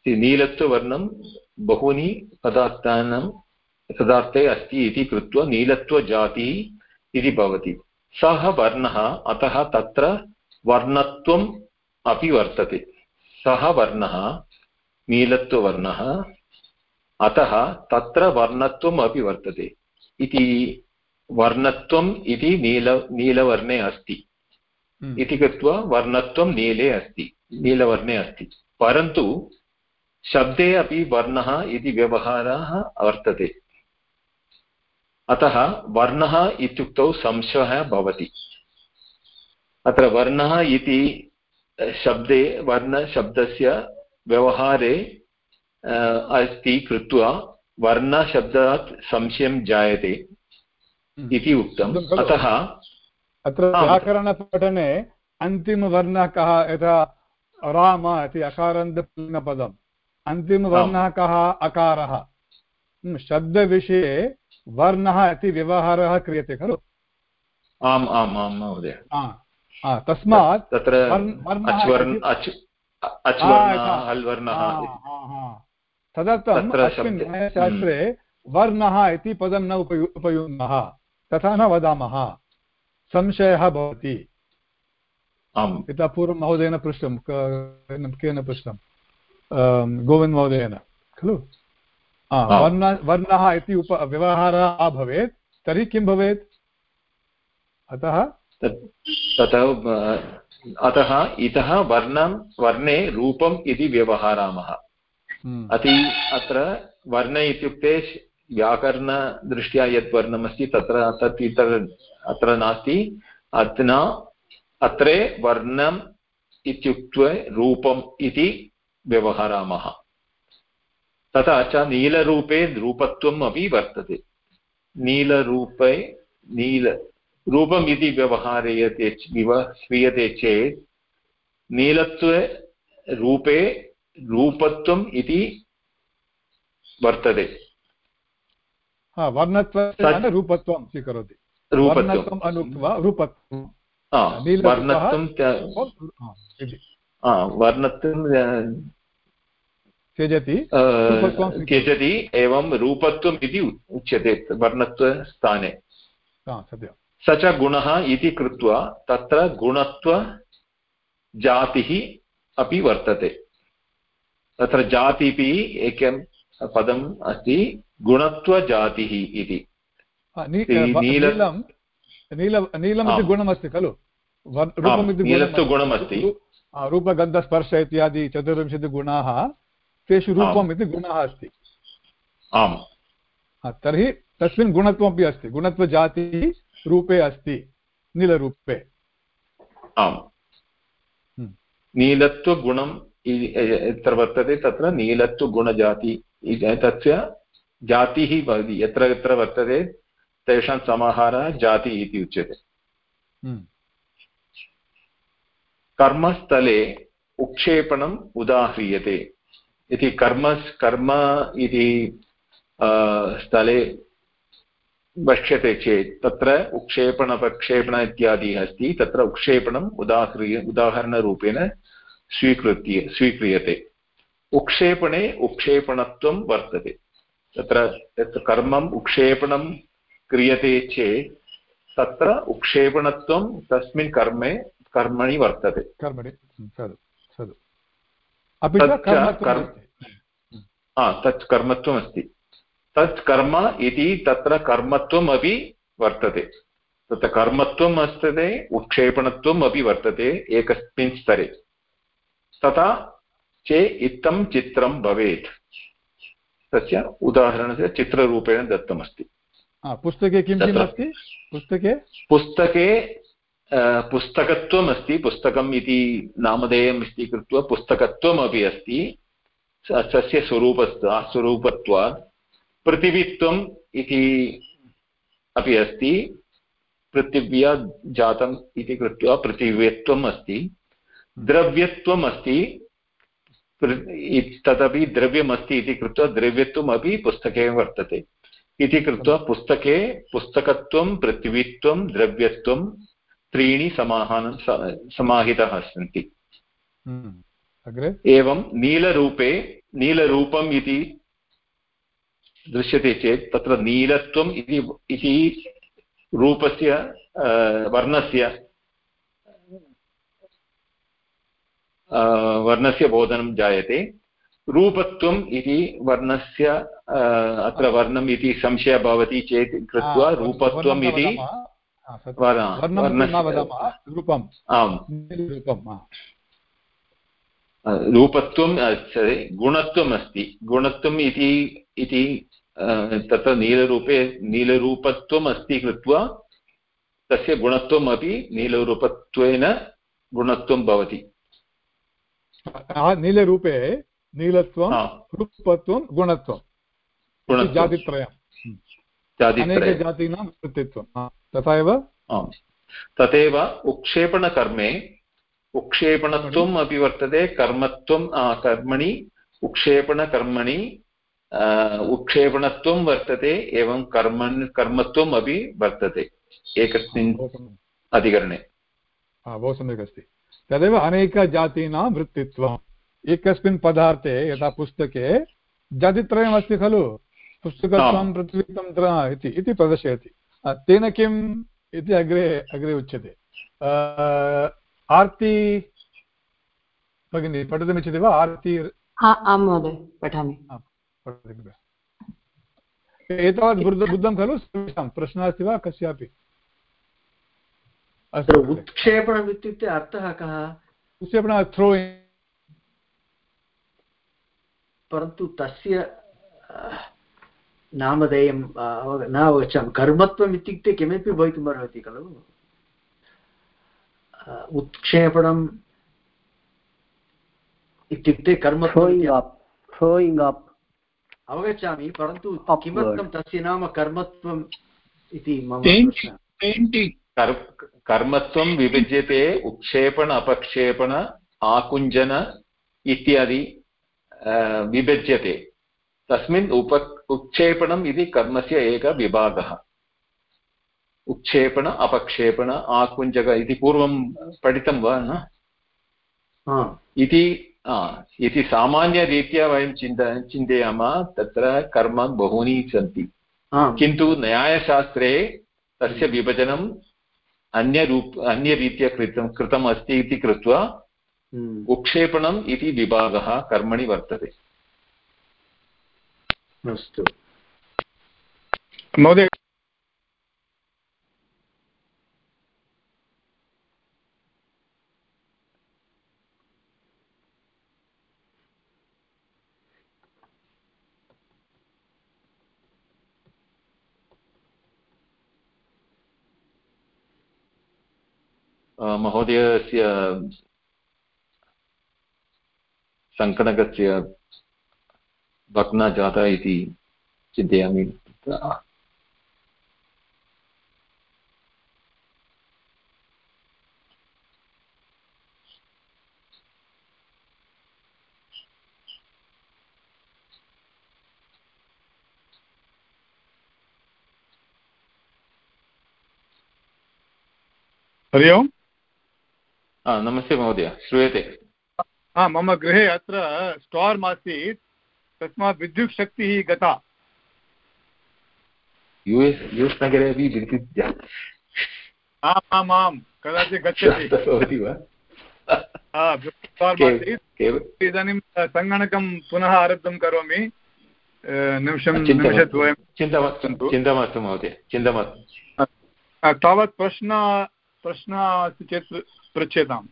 नीलत्ववर्णं बहूनि पदार्थानां पदार्थे अस्ति इति कृत्वा नीलत्वजातिः इति भवति। सः वर्णः अतः तत्र वर्णत्वम् अपि वर्तते। सः वर्णः नीलत्ववर्णः अतः तत्र वर्णत्वम् अपि वर्तते। इति वर्णत्वम् इति नील नीलवर्णे अस्ति। हम्म। इति कृत्वा वर्णत्वं नीले अस्ति नीलवर्णे अस्ति। परन्तु शब्दे अपि वर्णः इति व्यवहारः वर्तते। अतः वर्णः इत्युक्तौ संशयः भवति। अत्र वर्णः इति शब्दे वर्णशब्दस्य व्यवहारे अस्ति कृत्वा वर्णशब्दात् संशयं जायते हम्म। इति उक्तम्। अतः अत्र व्याकरणपठने अन्तिमवर्णः कः यथा राम इति अकारान्तपुल्लिङ्गपदम् अन्तिमवर्णः कः? अकारः। शब्दविषये वर्णः इति व्यवहारः क्रियते खलु? आम् आम् आम् महोदय। तस्मात् तत्र तदर्थम् अस्मिन् न्यायशास्त्रे हम्म। वर्णः इति पदं न उपयु उपयुङ्मः तथा न वदामः। संशयः भवति। इतः पूर्वं महोदयेन पृष्टं केन पृष्टं गोविन्द महोदयेन खलु वर्ण वर्णः इति उप व्यवहारः अभवेत् तर्हि किं भवेत् अतः ततः अतः इतः वर्णं वर्णे रूपम् इति व्यवहरामः। अति अत्र वर्ण इत्युक्ते व्याकरणदृष्ट्या यत् वर्णमस्ति तत्र तत् इतर अत्र नास्ति अधुना अत्रे वर्णम् इत्युक्ते रूपम् इति व्यवहरामः। तथा च नीलरूपे रूपत्वम् अपि वर्तते। नीलरूपे नील रूपम् इति व्यवहार्यते क्रियते चेत् नीलत्वे रूपे रूपत्वम् इति वर्तते। वर्णत्वं रूपत्वं स्वीकरोति। रूपत्वम्। अनुक्त्वा रूपत्वं वर्णत्वं त्यजति त्यजति एवं रूपत्वम् इति उच्यते वर्णत्वस्थाने स च गुणः इति कृत्वा तत्र गुणत्वजातिः अपि वर्तते तत्र जातिभिः एकं पदम् अस्ति गुणत्वजातिः इति नीलमिति गुणमस्ति खलु गुणमस्ति रूपगन्धस्पर्श इत्यादि चतुर्विंशतिगुणाः तेषु रूपम् इति गुणः अस्ति। आम्। तर्हि तस्मिन् गुणत्वमपि अस्ति। गुणत्वजातिः रूपे अस्ति नीलरूपे। आम्। हम्म। नीलत्वगुणं यत्र वर्तते तत्र नीलत्वगुणजाति तस्य जातिः भवति। यत्र यत्र वर्तते तेषां समाहारः जाति इति उच्यते। हम्म। कर्मस्थले उक्षेपणम् उदाह्रियते। इति कर्म कर्म इति स्थले वक्ष्यते चेत् तत्र उक्षेपणप्रक्षेपण इत्यादि अस्ति, तत्र उक्षेपणम् उदाह्रिय, उदाहरणरूपेण स्वीकृत्य, स्वीक्रियते। उक्षेपणे उक्षेपणत्वं वर्तते। तत्र यत् कर्मम् उक्षेपणं क्रियते चेत् तत्र उक्षेपणत्वं तस्मिन् कर्मे, कर्मणि वर्तते। कर्मणि तत् कर्मत्वमस्ति। तत् कर्म इति तत्र कर्मत्वम् अपि वर्तते। तत्र कर्मत्वम् वर्तते उत्क्षेपणत्वम् अपि वर्तते एकस्मिन् स्तरे। तथा चे इत्थं चित्रं भवेत्। तस्य उदाहरणस्य चित्ररूपेण दत्तमस्ति। पुस्तके किं किम् अस्ति? पुस्तके? पुस्तके पुस्तकत्वम् अस्ति पुस्तकम् इति नामधेयम् इति कृत्वा पुस्तकत्वमपि अस्ति। तस्य स्वरूपस्ता स्वरूपत्वात् पृथिवीत्वम् इति अपि अस्ति। पृथिव्या जातम् इति कृत्वा पृथिव्यत्वम् अस्ति। द्रव्यत्वम् अस्ति तदपि द्रव्यमस्ति इति कृत्वा द्रव्यत्वम् अपि पुस्तके वर्तते। इति कृत्वा पुस्तके पुस्तकत्वं, पृथिवीत्वं, द्रव्यत्वं त्रीणि समाहान समाहितः सन्ति। हम्म। एवं नीलरूपे नीलरूपम् इति दृश्यते चेत् तत्र नीलत्वम् इति रूपस्य वर्णस्य वर्णस्य बोधनं जायते। रूपत्वम् इति वर्णस्य अत्र वर्णम् इति संशयः भवति चेत् कृत्वा रूपत्वम् इति आम्। रूपत्वं गुणत्वम् अस्ति। गुणत्वम् इति इति तत्र नीलरूपे नीलरूपत्वम् अस्ति कृत्वा तस्य गुणत्वम् अपि नीलरूपत्वेन गुणत्वं भवति। नीलरूपे नीलत्वं रूपत्वं गुणत्वं। जातित्रयं अनेकजातीनां कृतित्वं तथा एव? तथैव उक्षेपणकर्मे उक्षेपणत्वम् अपि वर्तते कर्मत्वं कर्मणि उक्षेपणकर्मणि उत्क्षेपणत्वं वर्तते एवं कर्मन् कर्मत्वम् अपि वर्तते। एकस्मिन् अधिकरणे। बहु सम्यक् अस्ति। तदेव अनेकजातीनां वृत्तित्वम्। एकस्मिन् पदार्थे यथा पुस्तके जातित्रयमस्ति खलु? पुस्तकत्वं पृथ्वीतन्त्र इति इति प्रदर्शयति। तेन किम् इति अग्रे अग्रे उच्यते। आर्ति भगिनी पठितुमिच्छति वा? आर्ति आं महोदय पठामि। एतावत् बुद्धं खलु? सर्वेषां प्रश्नः अस्ति वा? कस्यापि? अस्तु। उत्क्षेपणम् इत्युक्ते अर्थः कः? उत्क्षेपणः थ्रोयिङ्ग् परन्तु तस्य नामधेयं न अवगच्छामि। कर्मत्वम् इत्युक्ते किमपि भवितुमर्हति खलु? उत्क्षेपणम् इत्युक्ते कर्मत्वम् अवगच्छामि परन्तु किमर्थं तस्य नाम कर्मत्वम् इति मम कर्मत्वं विभज्यते उत्क्षेपण अपक्षेपण आकुञ्जन इत्यादि विभज्यते। तस्मिन् उप उत्क्षेपणम् इति कर्मस्य एकः विभागः। उत्क्षेपण अपक्षेपण आकुञ्जक इति पूर्वं पठितं वा न? इति इति सामान्यरीत्या वयं चिन्त चिन्तयामः तत्र कर्म बहूनि सन्ति। किन्तु न्यायशास्त्रे तस्य विभजनम् अन्यरूप अन्यरीत्या कृतं कृतम् अस्ति इति कृत्वा हम्म। उक्षेपणम् इति विभागः कर्मणि वर्तते। अस्तु। महोदय। महोदयस्य सङ्कणकस्य भग्ना जाता इति चिन्तयामि हरि ओम्। नमस्ते महोदय श्रूयते। मम गृहे अत्र स्टार्म् आसीत्। तस्मात् विद्युत्शक्तिः गता। यु एस् नगरे अपि विद्युत् आम् आम् आम् कदाचित् गच्छति। इदानीं सङ्गणकं पुनः आरब्धं करोमि। निमिषं निमिषद्वयं चिन्ता मास्तु। चिन्ता मास्तु महोदय। चिन्ता मास्तु। तावत् प्रश्न प्रश्नः अस्ति चेत् पृच्छ्यताम्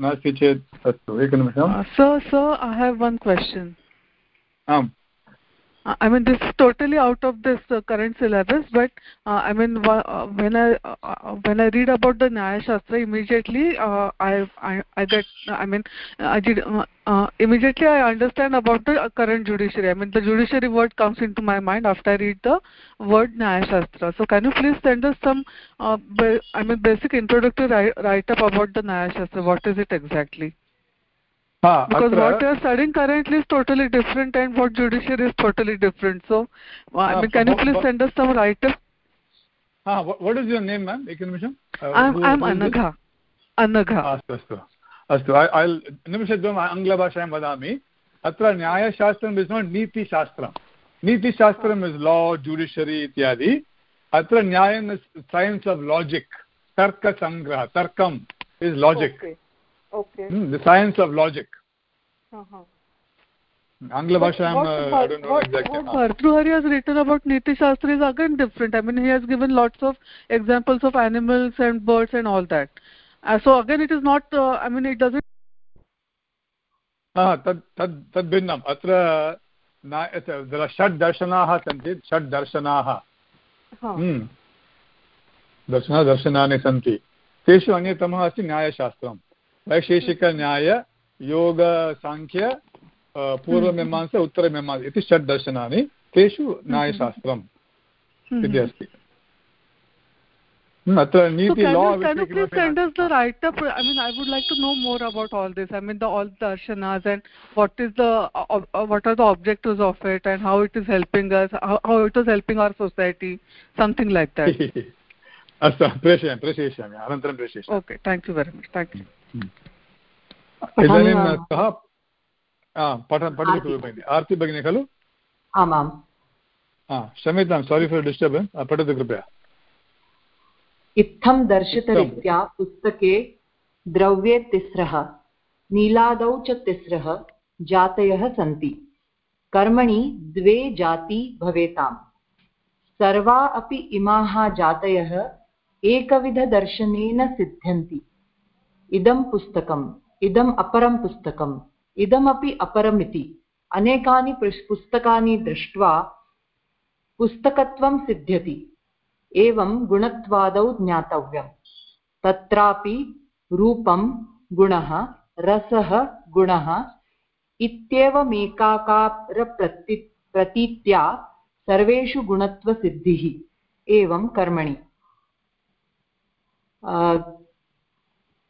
नास्ति चेत् अस्तु एकनिमिषं so so I have one question um I mean, this is totally out of this uh, current syllabus, but uh, I mean, uh, when I uh, when I read about the Nyaya Shastra, immediately uh, I, I I get I mean, I did uh, immediately I understand about the current judiciary. I mean, the judiciary word comes into my mind after I read the word Nyaya Shastra. So, can you please send us some I mean, basic introductory write up about the Nyaya Shastra? What is it exactly? Because what you are studying currently is totally different and what judiciary is totally different so i mean can you please send us some write-up ah what is your name ma'am uh, i'm i'm anagha anagha अस्तु अस्तु अस्तु ऐ निमिषद्वयम् आङ्ग्लभाषायां वदामि अत्र न्यायशास्त्रम् is not नीतिशास्त्रम् नीतिशास्त्रम् is law judiciary इत्यादि अत्र न्यायम् इस् सैन्स् आफ् लाजिक् तर्कसङ्ग्रह तर्कम् is logic the science of logic Bhartruhari has written about Niti Shastra is again different. I mean, he has given lots of examples of animals and birds and all that. Uh, so again, it is not. Uh, I mean, it doesn't. तद् तद् तद् भिन्नम् अत्र षड् दर्शनाः सन्ति षड् दर्शनाः दर्शना दर्शनानि सन्ति तेषु अन्यतमः अस्ति न्यायशास्त्रं वैशेषिकन्याय योगसाङ्ख्य पूर्वमीमांसा उत्तरमीमांसा इति षड् दर्शनानि तेषु न्यायशास्त्रम् इति अस्ति। अत्र नीति प्रेषयामि अनन्तरं प्रेषयिष्यामि। मच थेङ्क् यू इदानीं कः पठति खलु भगिनि। आर्ति भगिनी खलु? आमाम् क्षम्यतां सारी फार् डिस्टर्बेन्स् पठतु कृपया। इत्थं दर्शितरीत्या पुस्तके द्रव्ये तिस्रः नीलादौ च तिस्रः जातयः सन्ति। कर्मणि द्वे जाती भवेताम् सर्वा अपि इमाः जातयः एकविधदर्शनेन सिद्ध्यन्ति। इदं पुस्तकम्, इदम् अपरं पुस्तकम्, इदमपि अपरमिति। अनेकानि पुस्तकानि दृष्ट्वा पुस्तकत्वं सिद्ध्यति। एवं गुणत्वादौ ज्ञातव्यम्। तत्रापि रूपं गुणः, रसः गुणः, इत्येवमेकाकारप्रति, प्रतीत्या सर्वेषु गुणत्वसिद्धिः। एवं कर्मणि।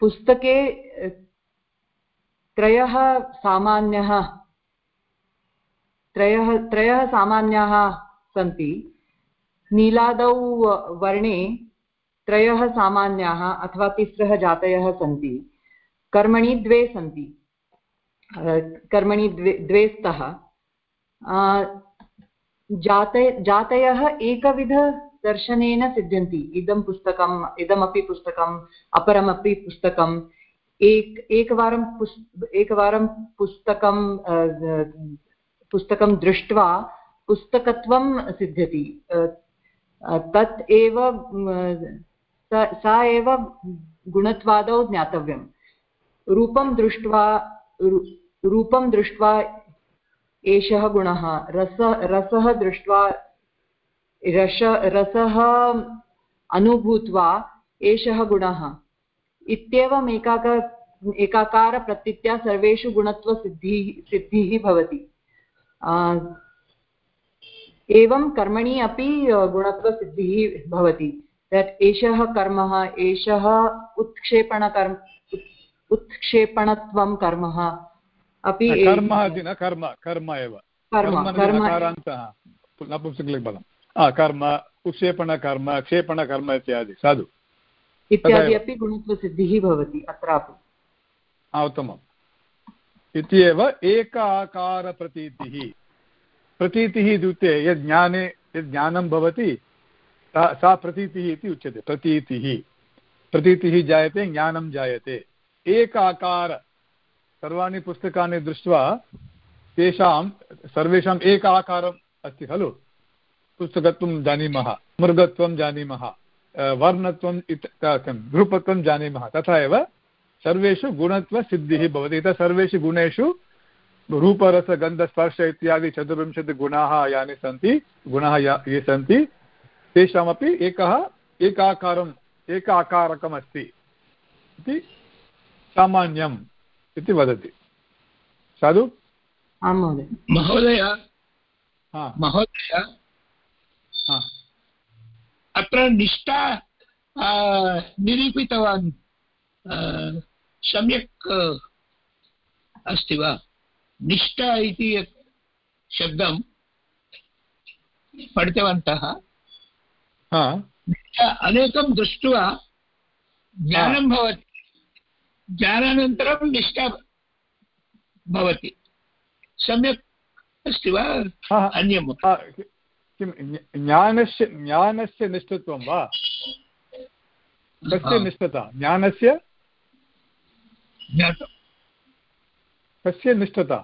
पुस्तके त्रयः सामान्यः, त्रयः त्रयः सामान्याः सन्ति। नीलादौ वर्णे त्रयः सामान्याः अथवा तिस्रः जातयः सन्ति। कर्मणि द्वे सन्ति। कर्मणि द्वे द्वे स्तः जातय, जातयः एकविधदर्शनेन सिद्ध्यन्ति। इदं पुस्तकम् इदमपि पुस्तकम्, अपरमपि पुस्तकम्। एक, एकवारं पुस्, एकवारं पुस्तकं पुस्तकं दृष्ट्वा पुस्तकत्वं सिद्ध्यति। तत् एव सा एव गुणत्वादौ ज्ञातव्यं रूपं दृष्ट्वा रूपं दृष्ट्वा एषः गुणः, रस, रसः दृष्ट्वा रस रसः अनुभूत्वा एषः गुणः। इत्येवम् एकाक एकाकारप्रतीत्या सर्वेषु गुणत्वसिद्धिः सिद्धिः भवति। एवं कर्मणि अपि गुणत्वसिद्धिः भवति। तत् एषः कर्मः एषः उत्क्षेपणकर्म उत्क्षेपणत्वं कर्मः। अपि कर्म इति न कर्म कर्म एव। नपुंसकलिङ्गपदं कर्म उत्क्षेपणकर्म क्षेपणकर्म इत्यादि साधु इत्यादि अपि गुणत्वसिद्धिः भवति अत्रापि उत्तमम् इत्येव एक आकारप्रतीतिः प्रतीतिः इत्युक्ते यद् ज्ञाने यद् ज्ञानं भवति सा सा प्रतीतिः इति उच्यते प्रतीतिः प्रतीतिः जायते ज्ञानं जायते एक आकार सर्वाणि पुस्तकानि दृष्ट्वा तेषां सर्वेषाम् एक आकारम् अस्ति खलु पुस्तकत्वं जानीमः मृगत्वं जानीमः वर्णत्वम् इत रूपत्वं जानीमः तथा एव सर्वेषु गुणत्वसिद्धिः भवति। इतः सर्वेषु गुणेषु रूपरसगन्धस्पर्श इत्यादि चतुर्विंशतिगुणाः यानि सन्ति गुणाः या ये सन्ति तेषामपि एकः एकाकारम् एक आकारकमस्ति इति सामान्यम् इति वदति। साधु? महोदय। महोदय अत्र निष्ठा निरूपितवान् सम्यक् अस्ति वा? निष्ठा इति यत् शब्दं पठितवन्तः। अनेकं दृष्ट्वा ज्ञानं भवति। ज्ञानानन्तरं निष्ठा भवति। सम्यक् अस्ति वा? अन्यं किं ज्ञानस्य ज्ञानस्य निष्ठत्वं वा? कस्य निष्ठता? ज्ञानस्य? कस्य निष्ठता?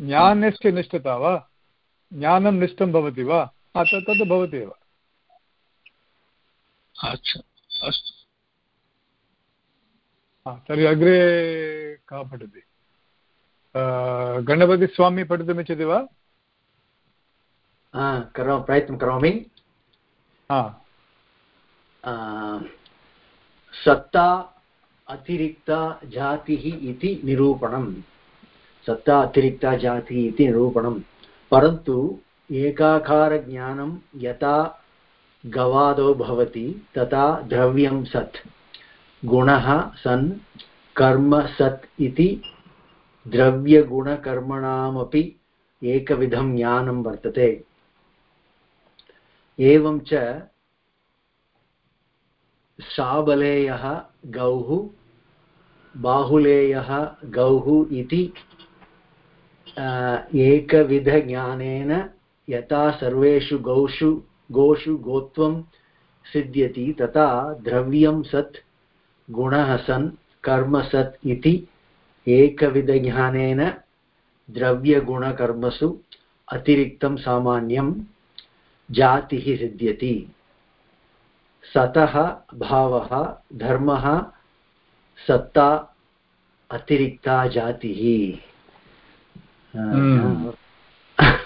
ज्ञानस्य निष्ठता वा? ज्ञानं निष्ठं भवति वा? तद् भवति एव। अच्छा तर्हि अग्रे कः पठति? गणपतिस्वामी पठितुमिच्छति वा? करो प्रयत्नं करोमि सत्ता अतिरिक्ता जातिः इति निरूपणं सत्ता अतिरिक्ता जातिः इति निरूपणं परन्तु एकाकारज्ञानं यथा गवादो भवति तथा द्रव्यं सत्। गुणः सन् कर्म सत् इति द्रव्यगुणकर्मणामपि एकविधं ज्ञानं वर्तते। एवं च शाबलेयः गौः, बाहुलेयः गौः इति एकविधज्ञानेन यथा सर्वेषु गौषु, गोषु गोत्वं सिद्ध्यति तथा द्रव्यं सत्, गुणः सन्, कर्म सत् इति एकविधज्ञानेन द्रव्यगुणकर्मसु अतिरिक्तं सामान्यं जातिः सिद्ध्यति। सतः भावः धर्मः सत्ता अतिरिक्ता जातिः। हम्म।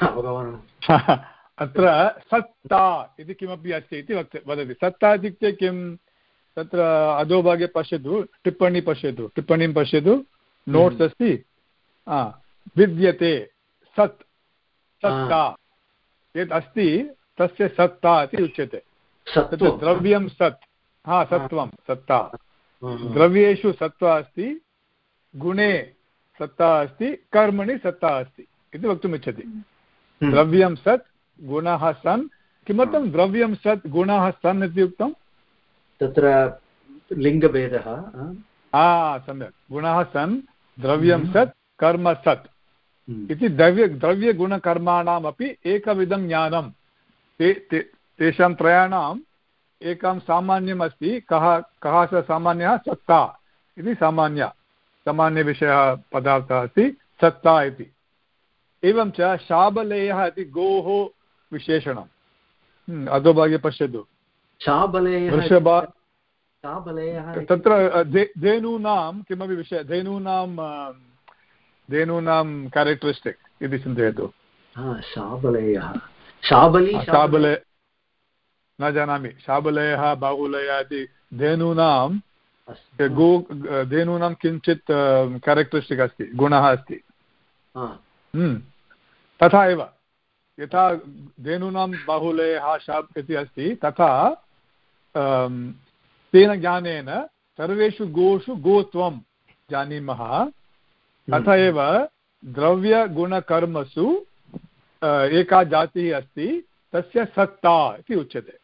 अवगमनम् अत्र सत्ता इति किमपि अस्ति इति वक् वदति। सत्ता इत्युक्ते किं तत्र अधोभागे पश्यतु टिप्पणी पश्यतु टिप्पणीं पश्यतु नोट्स् हम्म। अस्ति। विद्यते सत् सत्ता यत् अस्ति तस्य सत्ता इति उच्यते। तत्र द्रव्यं सत्। हा सत्त्वं सत्ता। द्रव्येषु सत्त्वा अस्ति गुणे सत्ता अस्ति कर्मणि सत्ता अस्ति इति वक्तुमिच्छति हम्म। द्रव्यं सत् गुणः सन्। किमर्थं द्रव्यं सत् गुणः सन् इति उक्तं तत्र लिङ्गभेदः हा? सम्यक्। गुणः सन् द्रव्यं हम्म। सत् कर्म सत्। हम्म। इति द्रव्य द्रव्यगुणकर्माणामपि एकविधं ज्ञानं ते तेषां त्रयाणाम् एकं सामान्यम् अस्ति कः कः सः सामान्यः? सत्ता इति सामान्य सामान्यविषयः पदार्थः अस्ति सत्ता इति। एवं च शाबलेयः इति गोः विशेषणं हम्म, अधोभागे पश्यतु। तत्र धेनूनां किमपि विषय धेनूनां धेनूनां केरेक्टरिस्टिक् इति चिन्तयतु। शाबले न जानामि। शाबलयः बाहुलयः इति धेनूनां गो धेनूनां किञ्चित् केरेक्टरिस्टिक् अस्ति गुणः अस्ति। हम्म, तथा एव। यथा धेनूनां बाहुलयः शाप् इति अस्ति तथा तेन ज्ञानेन सर्वेषु गोषु गोत्वं जानीमः। तथा एव द्रव्यगुणकर्मसु एका जातिः अस्ति तस्य सत्ता इति उच्यते।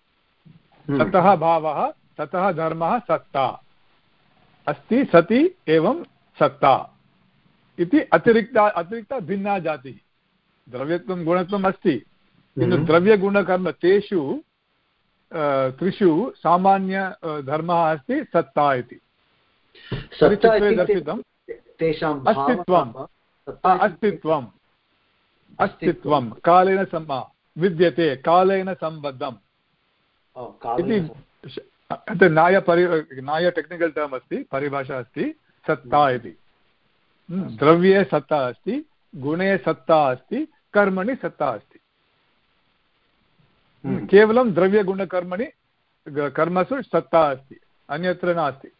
हम्म। ततः भावः ततः धर्मः सत्ता। अस्ति सति एवं सत्ता। इति अतिरिक्ता अतिरिक्ता भिन्ना जातिः। द्रव्यत्वं गुणत्वम् अस्ति। किन्तु हम्म। द्रव्यगुणकर्म तेषु त्रिषु सामान्य धर्मः अस्ति सत्ता इति। दर्शितम् अस्तित्वम्। अस्तित्वम्। अस्तित्वं कालेन सम विद्यते कालेन सम्बद्धम्। इति न्यायपरि न्याय टेक्निकल् टर्म् अस्ति परिभाषा अस्ति सत्ता इति। हम्म, द्रव्ये सत्ता अस्ति गुणे सत्ता अस्ति कर्मणि सत्ता अस्ति। हम्म। केवलं द्रव्यगुणकर्मणि कर्मसु सत्ता अस्ति अन्यत्र नास्ति।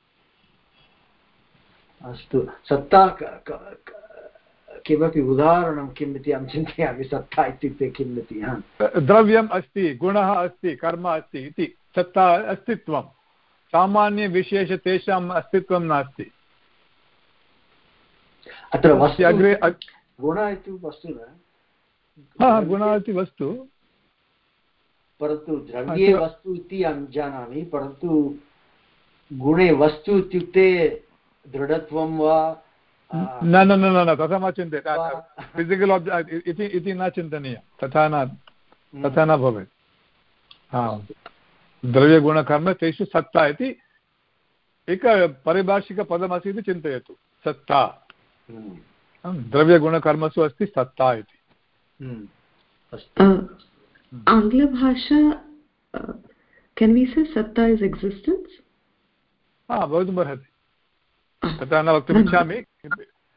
अस्तु। सत्ता किमपि उदाहरणं किम् इति अहं चिन्तयामि सत्ता इत्युक्ते किम् इति द्रव्यम् अस्ति गुणः अस्ति कर्म अस्ति इति सत्ता अस्तित्वं। सामान्यविशेष तेषाम् अस्तित्वं नास्ति। अत्र अग्रे गुण इति वस्तु न गुणः इति वस्तु। परन्तु द्रव्ये वस्तु इति अहं जानामि परन्तु गुणे वस्तु इत्युक्ते दृढत्वं वा न न न न तथा मा चिन्तयति फिसिकल् इति इति न चिन्तनीयं। तथा न तथा न भवेत्। द्रव्यगुणकर्म तेषु सत्ता इति एक पारिभाषिकपदमस्ति इति चिन्तयतु। सत्ता। द्रव्यगुणकर्मसु अस्ति सत्ता इति। आङ्ग्लभाषा केन् वि से सत्ता इस् एक्सिस्टेन्स् हा भवितुमर्हति। तथा न वक्तुमिच्छामि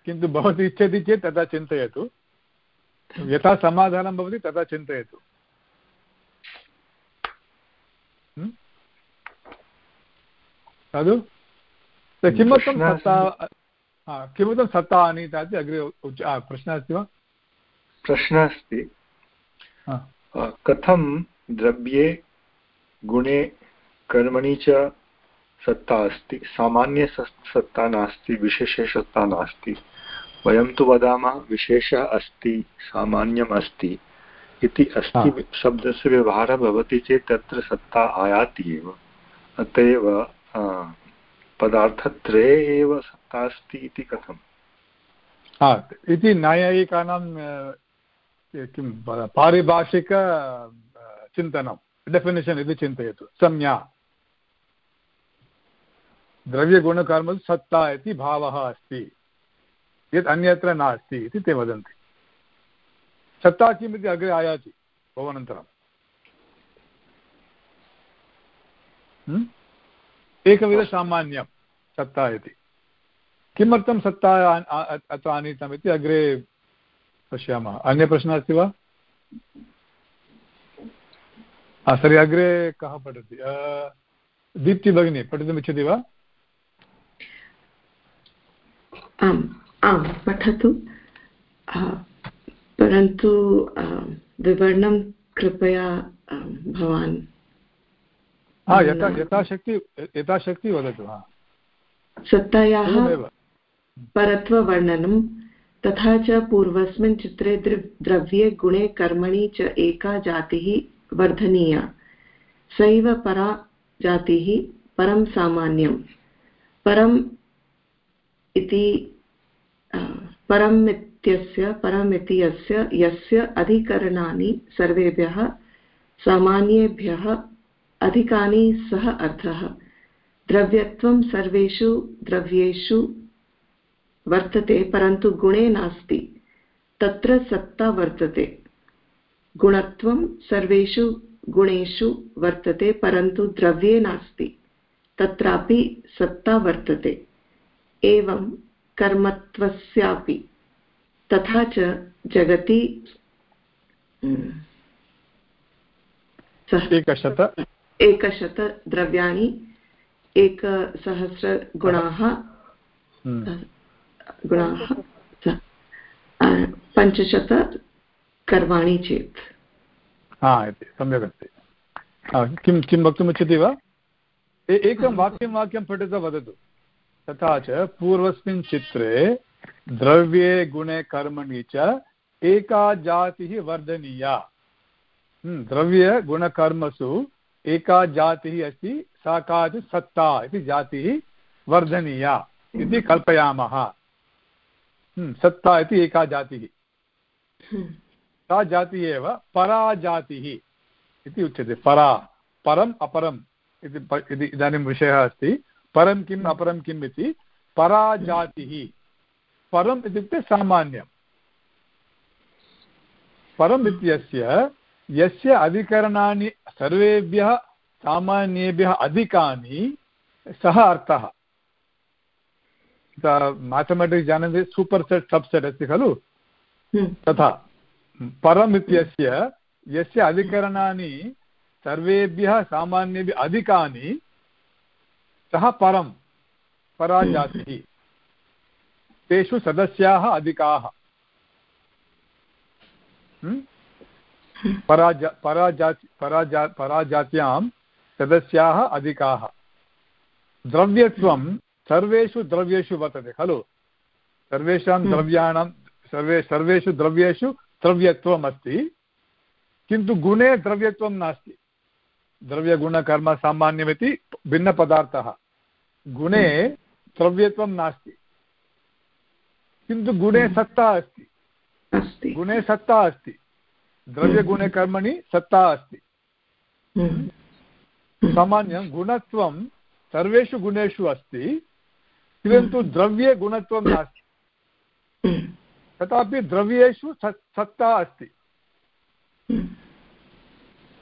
किन्तु भवती इच्छति चेत् तथा चिन्तयतु। यथा समाधानं भवति तथा चिन्तयतु। खलु किमर्थं सत्ता किमर्थं सत्ता आनीता इति अग्रे प्रश्नः अस्ति वा? प्रश्नः अस्ति। कथं द्रव्ये गुणे कर्मणि च सत्ता अस्ति। सामान्यसत्ता नास्ति विशेषे सत्ता नास्ति। वयं तु वदामः विशेषः अस्ति सामान्यम् अस्ति इति अस्ति शब्दस्य व्यवहारः भवति चेत् तत्र सत्ता आयाति एव। अत एव पदार्थत्रये एव सत्ता अस्ति इति कथम्? इति न्यायिकानां किं पारिभाषिक चिन्तनं डेफिनेशन् इति चिन्तयतु। संज्ञा द्रव्यगुणकर्म सत्ता इति भावः अस्ति। यत् अन्यत्र नास्ति इति ते वदन्ति। सत्ता किम् इति अग्रे आयाति भवनन्तरम्? एकविधसामान्यं सत्ता इति। किमर्थं सत्ता अत्र आनीतम् इति अग्रे पश्यामः। अन्यप्रश्नः अस्ति वा? सरि अग्रे कः पठति? दीप्ति भगिनी, पठितुमिच्छति वा? आम् आम् पठतु। परन्तु विवरणं कृपया भवान् यथाशक्ति यथाशक्ति वदतु सत्तायाः परत्ववर्णनं तथा च पूर्वस्मिन् चित्रे द्रव्ये गुणे कर्मणि च एका जातिः वर्धनीया। सैव परा जातिः परं सामान्यं परम् इति परम् इत्यस्य परम् इति यस्य यस्य अधिकरणानि सर्वेभ्यः, सामान्येभ्यः अधिकानि सः अर्थः। द्रव्यत्वं सर्वेषु द्रव्येषु वर्तते, परन्तु गुणे नास्ति। तत्र सत्ता वर्तते। गुणत्वं सर्वेषु गुणेषु वर्तते, परन्तु द्रव्ये नास्ति। तत्रापि सत्ता वर्तते। एवं कर्मत्वस्यापि। तथा च जगति एकशत। एकशतद्रव्याणि एकसहस्रगुणाः। गुणाः पञ्चशतकर्माणि चेत्। हा इति सम्यक् अस्ति। किं किं वक्तुमिच्छति वा? एकं वाक्यं वाक्यं पठित्वा वदतु। तथा च पूर्वस्मिन् चित्रे द्रव्ये गुणे कर्मणि च एका जातिः वर्धनीया। हम्म, द्रव्यगुणकर्मसु एका जातिः अस्ति सा काचित् सत्ता इति जातिः वर्धनीया इति कल्पयामः। हम्म, सत्ता इति एका जातिः। सा जातिः एव परा जातिः इति उच्यते। परा परम् अपरम् इति इदानीं विषयः अस्ति। परं किम् अपरं किम् इति पराजातिः। परम् इत्युक्ते सामान्यं परम् इत्यस्य यस्य अधिकरणानि सर्वेभ्यः सामान्येभ्यः अधिकानि सः अर्थः। माथमेटिक्स् जानन्ति सूपर् सेट् सब् सेट् अस्ति खलु? हम्म। तथा। परम् इत्यस्य यस्य अधिकरणानि सर्वेभ्यः सामान्येभ्यः अधिकानि सः परं पराजातिः। तेषु सदस्याः अधिकाः। पराजा पराजाति पराजा पराजात्यां सदस्याः अधिकाः। द्रव्यत्वं सर्वेषु द्रव्येषु वर्तते खलु? सर्वेषां हम्म। द्रव्याणां सर्वे सर्वेषु द्रव्येषु द्रव्यत्वम् अस्ति किन्तु गुणे द्रव्यत्वं नास्ति। द्रव्यगुणकर्मसामान्यमिति भिन्नपदार्थः। गुणे द्रव्यत्वं नास्ति। किन्तु गुणे सत्ता अस्ति। गुणे सत्ता अस्ति। द्रव्यगुणे कर्मणि सत्ता अस्ति। सामान्यं गुणत्वं सर्वेषु गुणेषु अस्ति किन्तु द्रव्ये गुणत्वं नास्ति। तथापि द्रव्येषु सत्ता अस्ति।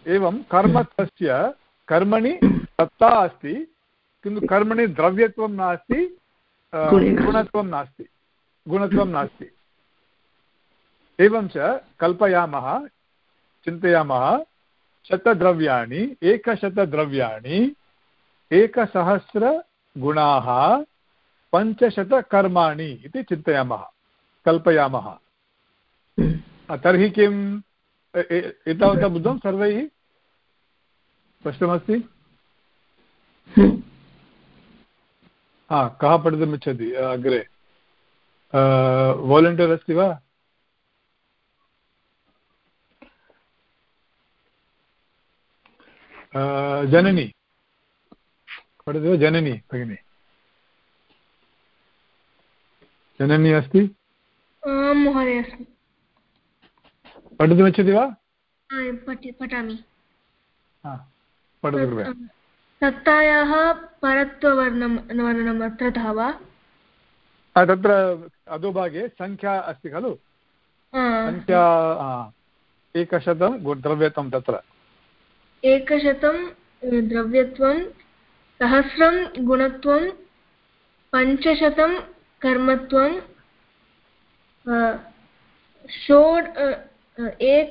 एवं कर्मत्वस्य कर्मणि सत्ता अस्ति किन्तु कर्मणि द्रव्यत्वं नास्ति गुणत्वं नास्ति। गुणत्वं नास्ति। एवं च कल्पयामः चिन्तयामः शतद्रव्याणि एकशतद्रव्याणि एकसहस्रगुणाः पञ्चशतकर्माणि इति चिन्तयामः। कल्पयामः। तर्हि किम्? एतावता बुद्धं सर्वैः? स्पष्टमस्ति? हा कः पठितुमिच्छति? अग्रे। वालण्टियर् अस्ति वा? जननी। पठति वा? जननी भगिनि। जननी अस्ति? पठितुमिच्छति वा? पठामि। पठतु कृपया। सत्तायाः परत्ववर्णं वर्णनम् अर्थतः वा? तत्र अधोभागे सङ्ख्या अस्ति खलु? सङ्ख्या एकशतं द्रव्यत्वं तत्र। एकशतं द्रव्यत्वं सहस्रं गुणत्वं पञ्चशतं कर्मत्वं षोड् एक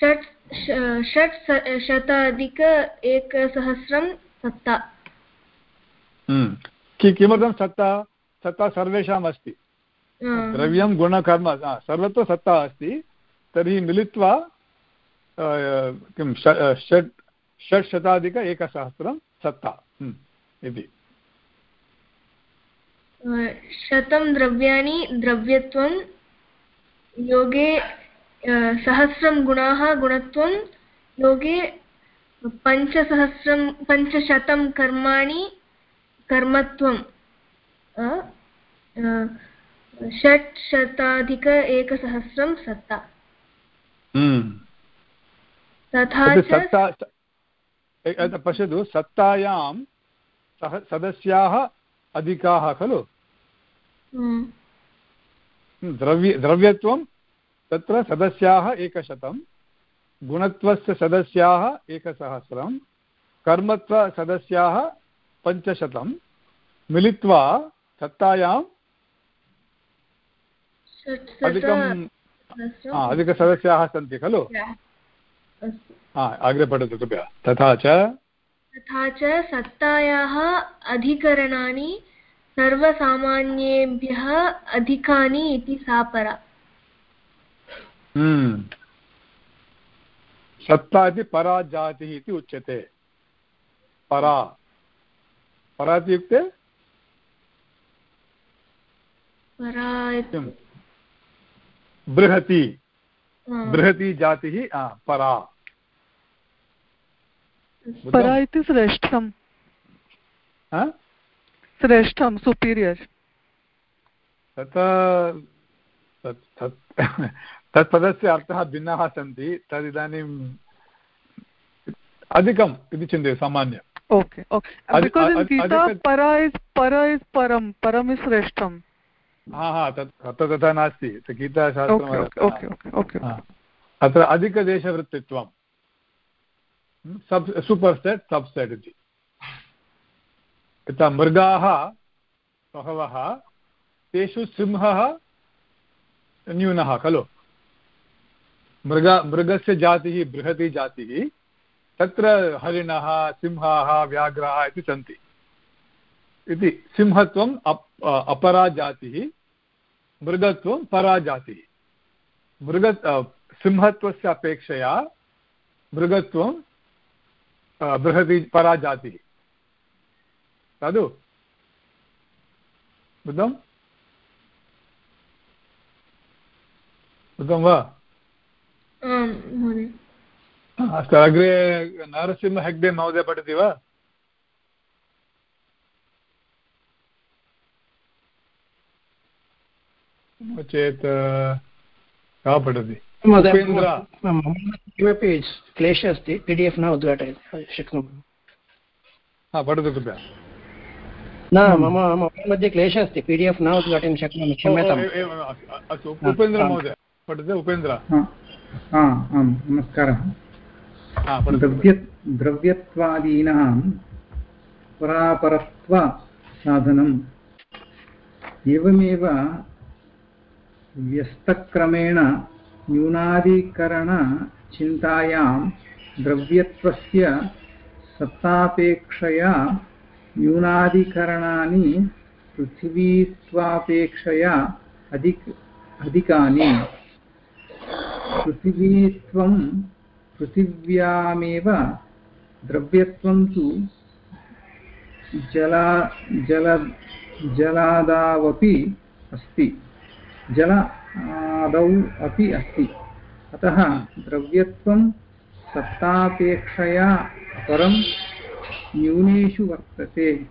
षट् षट् शताधिक एकसहस्रं सत्ता। किमर्थं सत्ता सत्ता सर्वेषाम् अस्ति द्रव्यं गुणकर्म सर्वत्र सत्ता अस्ति। तर्हि मिलित्वा किं षट् षट्शताधिक एकसहस्रं सत्ता। इति। शतं द्रव्याणि द्रव्यत्वं योगे सहस्रं गुणाः गुणत्वं योगे पञ्चसहस्रं पञ्चशतं कर्माणि कर्मत्वं षट्शताधिक एकसहस्रं सत्ता हम्म। तथा च पश्यतु सत्तायां सह सदस्याः अधिकाः खलु हम्म। द्रव्य द्रव्यत्वं तत्र सदस्याः एकशतं गुणत्वस्य सदस्याः एकसहस्रं कर्मत्वसदस्याः पञ्चशतं मिलित्वा सत्तायाम् अधिकं अधिकसदस्याः सन्ति खलु? अग्रे पठतु कृपया। तथा च तथा च सत्तायाः अधिकरणानि सर्वसामान्येभ्यः अधिकानि इति सा परा। हम्म। सत्ता इति परा। जातिः इति उच्यते परा परा इत्युक्ते बृहति। बृहति जातिः परा। परा इति श्रेष्ठं श्रेष्ठं सुपीरियर् तत् तत्पदस्य अर्थः भिन्नाः सन्ति तदिदानीम् अधिकम् इति चिन्तयतु सामान्यं ओके परा परा श्रेष्ठं हा हा तत् तथा नास्ति गीताशास्त्रम् अत्र अधिकदेशवृत्तित्वं। Sub superset subset इति। यथा मृगाः बहवः तेषु सिंहः न्यूनः खलु? मृग मृगस्य जातिः बृहती जातिः तत्र हरिणः, सिंहाः, व्याघ्राः इति सन्ति। इति सिंहत्वम् अप् अपरा जातिः मृगत्वं परा जातिः मृग सिंहत्वस्य अपेक्षया मृगत्वं बृहती परा जातिः साधु? बुद्धं बुद्धं वा? अस्तु अग्रे नरसिंह हेग्डे महोदय पठति वा? नो चेत् कः पठति? किमपि क्लेशः अस्ति पि डि एफ् न उद्घाटयति शक्नोमि। पठतु कृपया। न मम मोबैल् मध्ये क्लेशः अस्ति पि डि एफ् न उद्घाटयितुं शक्नोमि क्षम्यताम्। अस्तु उपेन्द्र महोदय पठतु उपेन्द्र। आम् नमस्कारः। द्रव्य द्रव्यत्वादीनां परापरत्वसाधनम् एवमेव व्यस्तक्रमेण न्यूनाधिकरणचिन्तायां द्रव्यत्वस्य सत्तापेक्षया न्यूनाधिकरणानि पृथिवीत्वापेक्षया अधिक अधिकानि। पृथिवीत्वं पृथिव्यामेव द्रव्यत्वं तु जला, जल, जलादावपि अस्ति। जल आदौ अपि अस्ति। अतः द्रव्यत्वं सत्तापेक्षया परं न्यूनेषु वर्तते।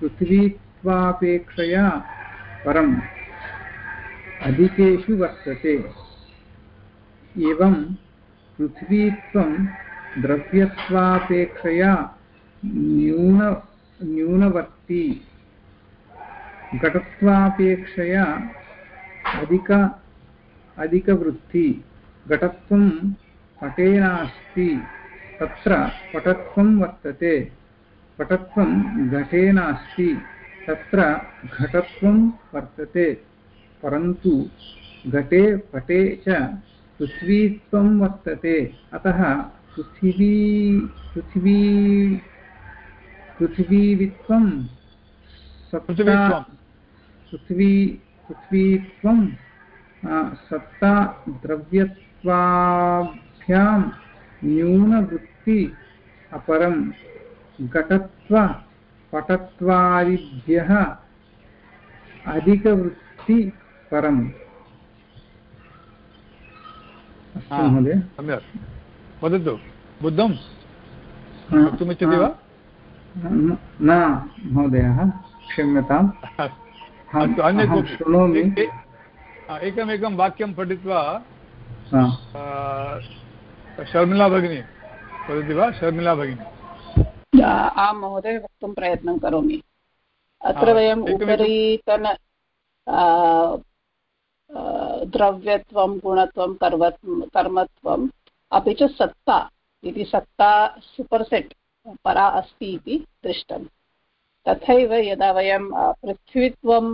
पृथ्वीत्वापेक्षया परम् अधिकेषु वर्तते। एवं पृथ्वीत्वं द्रव्यत्वापेक्षया न्यून, न्यूनवर्ती, घटत्वापेक्षया अधिक, अधिकवृत्ति, घटत्वं पटेनास्ति, तत्र पटत्वं वर्तते, पटत्वं घटे नास्ति तत्र घटत्वं वर्तते, परन्तु घटे, पटे च पृथ्वीत्वं वर्तते अतः पृथिवी पृथिवी पृथिवीत्वं। पृथ्वी पृथ्वीत्वं सत्ता द्रव्यत्वाभ्यां न्यूनवृत्ति अपरं घटत्व पटत्वादिभ्यः अधिकवृत्ति परम्। अस्तु महोदय सम्यक् वदतु बुद्धं वक्तुमिच्छति वा न महोदयः क्षम्यताम् अन्य कोऽपि शृणोमि एकमेकं वाक्यं पठित्वा शर्मिला भगिनी वदति वा शर्मिला भगिनी आं महोदय वक्तुं प्रयत्नं करोमि अत्र वयम् उपरितन द्रव्यत्वं, गुणत्वं कर्व कर्मत्वम् अपि च सत्ता इति सत्ता सुपर् सेट् परा अस्ति इति दृष्टं तथैव यदा वयं पृथ्वीत्वं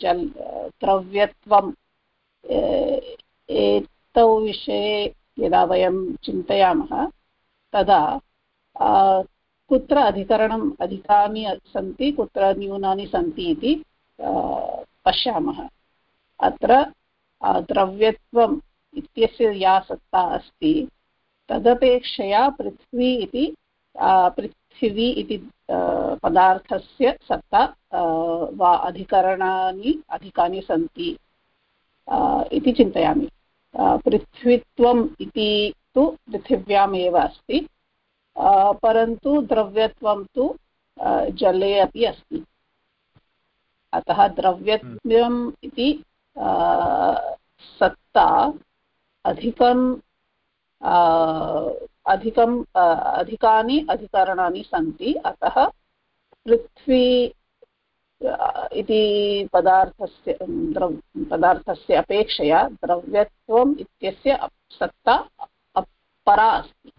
जल द्रव्यत्वम् एतौ विषये यदा वयं चिन्तयामः, तदा कुत्र अधिकरणम् अधिकानि सन्ति, कुत्र न्यूनानि सन्ति इति पश्यामः। अत्र द्रव्यत्वम् इत्यस्य या सत्ता अस्ति, तदपेक्षया पृथ्वी इति पृथिवी इति पदार्थस्य सत्ता वा अधिकरणानि, अधिकानि सन्ति इति चिन्तयामि। पृथ्वीत्वम् इति तु पृथिव्यामेव अस्ति परन्तु द्रव्यत्वं तु जले अपि अस्ति। अतः द्रव्यत्वम् इति सत्ता अधिकं अधिकम् अधिकानि अधिकरणानि सन्ति। अतः पृथ्वी इति पदार्थस्य द्रव पदार्थस्य अपेक्षया द्रव्यत्वम् इत्यस्य सत्ता परा अस्ति।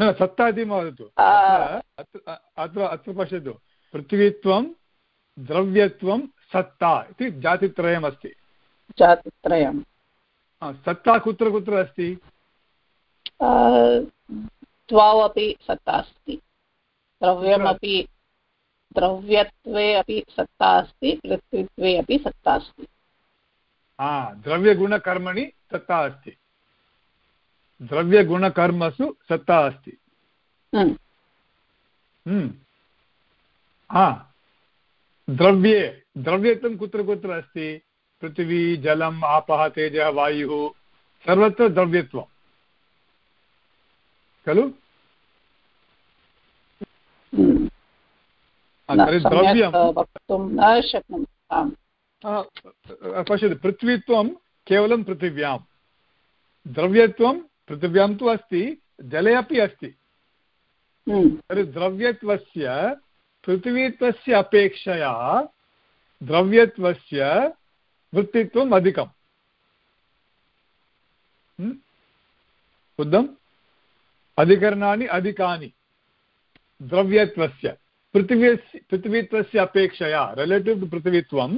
न सत्ता इति वदतु। अत्र अत्र पश्यतु। पृथ्वीत्वं द्रव्यत्वं सत्ता इति जातित्रयमस्ति जातित्रयं सत्ता कुत्र कुत्र अस्ति? द्वौ अपि सत्ता अस्ति। द्रव्यमपि द्रव्यत्वे अपि सत्ता अस्ति पृथ्वीत्वे अपि सत्ता अस्ति। द्रव्यगुणकर्मणि सत्ता अस्ति। द्रव्यगुणकर्मसु सत्ता अस्ति। हा। द्रव्ये द्रव्यत्वं कुत्र कुत्र अस्ति? पृथिवी जलम् आपः तेजः वायुः सर्वत्र द्रव्यत्वं। खलु? पश्यतु पृथ्वीत्वं केवलं पृथिव्यां द्रव्यत्वं पृथिव्यां तु अस्ति जले अपि अस्ति। हम्म। तर्हि द्रव्यत्वस्य पृथिवीत्वस्य अपेक्षया द्रव्यत्वस्य वृत्तित्वम् अधिकम्। हम्म? बुद्धम्? अधिकरणानि अधिकानि। द्रव्यत्वस्य। पृथिवीस्य पृथिवीत्वस्य अपेक्षया रिलेटिव् टु पृथिवीत्वं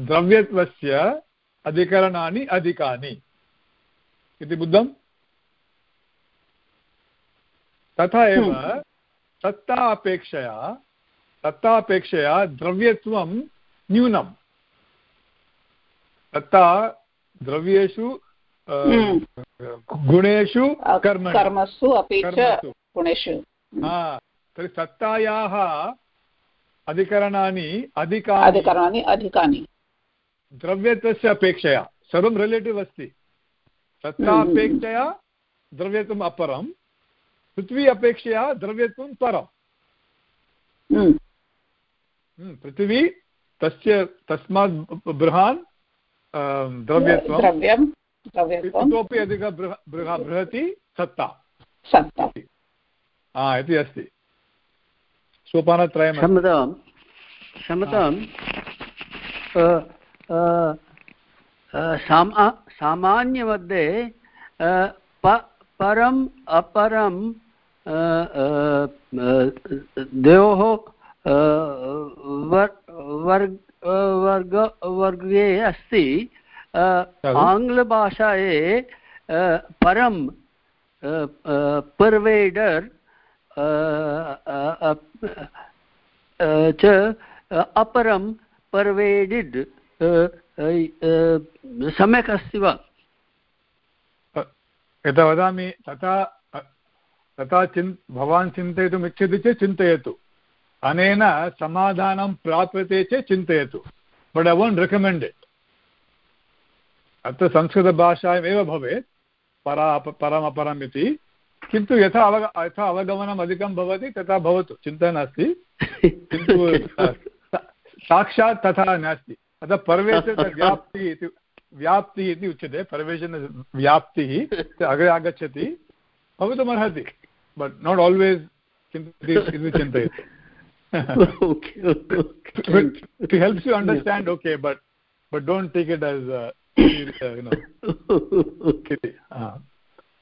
द्रव्यत्वस्य अधिकरणानि अधिकानि। इति बुद्धम्? तथा एव हम्म। सत्ता अपेक्षया सत्ता अपेक्षया द्रव्यत्वं न्यूनं सत्ता द्रव्येषु हम्म। गुणेषु कर्मसु अपि च गुणेषु। तर्हि सत्तायाः अधिकरणानि अधिकानि। अधिकरणानि अधिकानि। द्रव्यत्वस्य अपेक्षया सर्वं रिलेटिव् अस्ति। सत्ता हम्म, हम्म, हम्म। द्रव्यत्वम् अपरं पृथ्वी अपेक्षया द्रव्यत्वं परम्। पृथिवी तस्य तस्मात् बृहान् द्रव्यत्वं इतोपि अधिक बृहति सत्ता। सत्ता। इति अस्ति। सोपानत्रयं क्षमतां क्षमतां सामा सामान्यमध्ये परम् अपरं द्वयोः वर्ग वर्ग वर्गे अस्ति आङ्ग्लभाषाये परं पर्वेडर् च अपरं पर्वेडिड् सम्यक् अस्ति वा? यथा वदामि तथा तथा चिन् भवान् चिन्तयितुम् इच्छति चेत् चिन्तयतु। अनेन समाधानं प्राप्यते चेत् चिन्तयतु. But I won't recommend it अत्र संस्कृतभाषायामेव भवेत्, परा परमपरम् इति। किन्तु यथा अवग यथा अवगमनम् अधिकं भवति, तथा भवतु। चिन्ता नास्ति। किन्तु साक्षात् तथा नास्ति। अतः पर्वेशव्याप्तिः इति व्याप्तिः इति उच्यते। परवेशनव्याप्तिः अग्रे आगच्छति। भवितुमर्हति। बट् नाट् आल्वेस् चिन्तयतु। it helps you understand okay but but don't take it as uh, you know.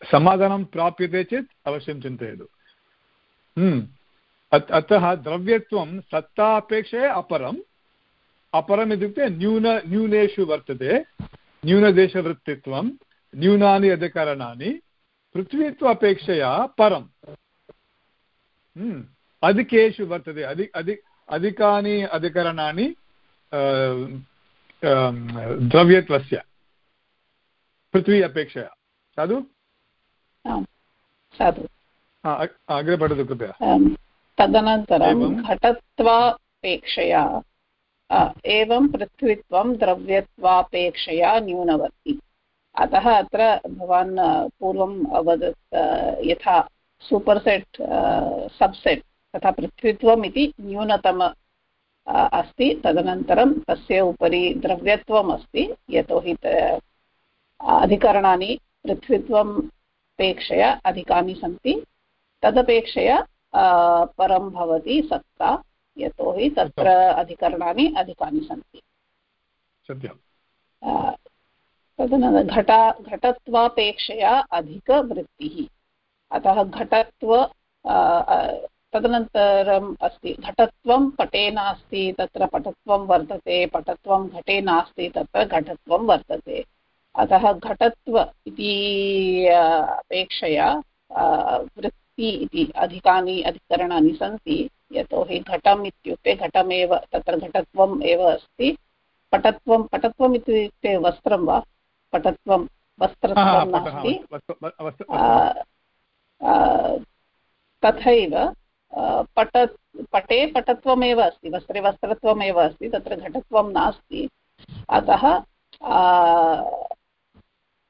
समाधानं प्राप्यते चेत् अवश्यं चिन्तयतु अतः द्रव्यत्वं सत्ता अपेक्षया अपरम् अपरम् इत्युक्ते न्यून न्यूनेषु वर्तते न्यूनदेशवृत्तित्वं न्यूनानि अधिकरणानि पृथ्वीत्व अपेक्षया परम् अधिकेषु वर्तते अधि अधि अधिकानि अधिकरणानि द्रव्यत्वस्य पृथ्वी अपेक्षया। साधु? साधु। अग्रे पठतु कृपया। तदनन्तरं घटत्वापेक्षया एवं पृथ्वीत्वं द्रव्यत्वापेक्षया न्यूनवर्ति। अतः अत्र भवान् पूर्वम् अवदत् यथा सूपर् सेट् सब्सेट् तथा पृथ्वीत्वम् इति न्यूनतम अस्ति। तदनन्तरं तस्य उपरि द्रव्यत्वम् अस्ति। यतोहि अधिकरणानि पृथ्वीत्वं अपेक्षया अधिकानि सन्ति। तदपेक्षया परं भवति सत्ता। यतोहि तत्र अधिकरणानि अधिकानि सन्ति। तदनन्तरं घटा घटत्वापेक्षया अधिकवृत्तिः अतः घटत्व तदनन्तरम् अस्ति घटत्वं पटे नास्ति तत्र पटत्वं वर्तते पटत्वं घटे नास्ति तत्र घटत्वं वर्तते अतः घटत्व इति अपेक्षया वृत्ति इति अधिकानि अधिकरणानि सन्ति यतोहि घटम् इत्युक्ते घटमेव तत्र घटत्वम् एव अस्ति। पटत्वं पटत्वम् इत्युक्ते वस्त्रं वा? पटत्वं वस्त्रत्वं नास्ति। तथैव पट, पटे पटत्वमेव अस्ति, वस्त्रे वस्त्रत्वमेव अस्ति, तत्र घटत्वं नास्ति। अतः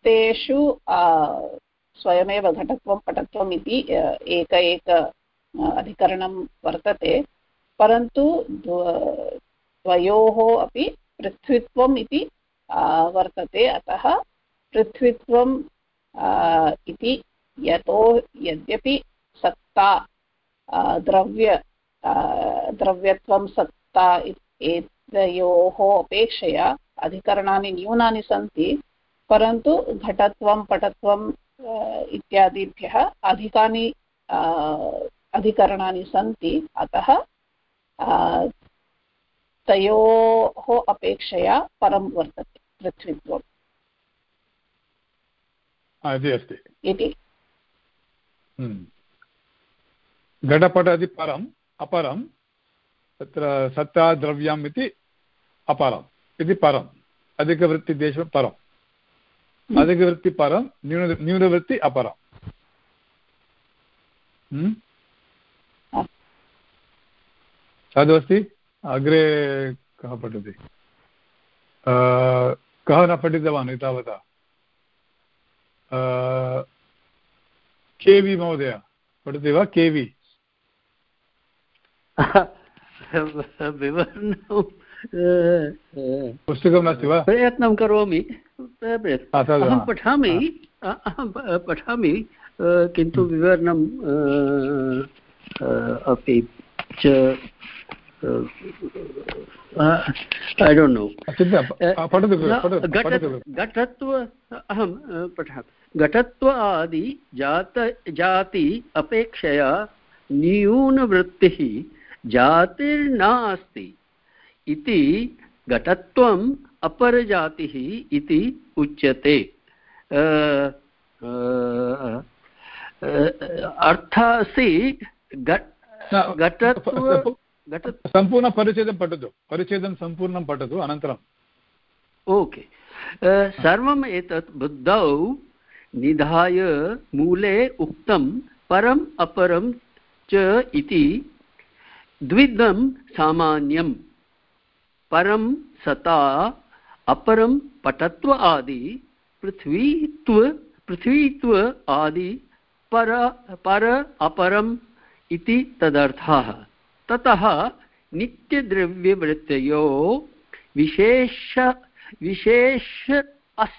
तेषु स्वयमेव घटत्वं पटत्वम् इति एक एक अधिकरणं वर्तते। परन्तु द्वयोः अपि पृथ्वीत्वम् इति वर्तते। अतः पृथ्वीत्वं इति यतो, यद्यपि सत्ता द्रव्य द्रव्यत्वं सत्ता एतयोः अपेक्षया अधिकरणानि न्यूनानि सन्ति परन्तु घटत्वं पटत्वं इत्यादिभ्यः अधिकानि अधिकरणानि सन्ति। अतः तयोः अपेक्षया परं वर्तते पृथ्वीत्वम् इति अस्ति इति हम्म। घटपट इति परम् अपरं तत्र सत्ता द्रव्यम् इति अपरम् इति परम् अधिकवृत्तिदेशं परम् हम्म। अधिकवृत्ति परं न्यून न्यूनवृत्ति अपरम् हम्म। साधु अस्ति अग्रे कः पठति कः न पठितवान् एतावता केवि महोदय पठति वा केवि पुस्तकं नास्ति वा? प्रयत्नं करोमि। अहं पठामि अहं पठामि किन्तु विवरणं अपि च ऐ डोण्ट् नो घटत्व अहं पठामि। घटत्व आदि जात जाति अपेक्षया न्यूनवृत्तिः जातिर्नास्ति। इति घटत्वम् अपरजातिः इति उच्यते। अर्थः अस्ति घटत्व सम्पूर्णपरिच्छेदं पठतु। परिच्छेदं सम्पूर्णं पठतु अनन्तरम् ओके। सर्वम् एतत् बुद्धौ निधाय मूले उक्तं परम् अपरं च इति द्विधं सामान्यं। परं सता, अपरं पटत्व आदि, पृथ्वीत्व पृथ्वीत्व आदि, पर पर अपरम् इति तदर्थः। ततः नित्यद्रव्यवृत्तयो विशेष विशेष अस्,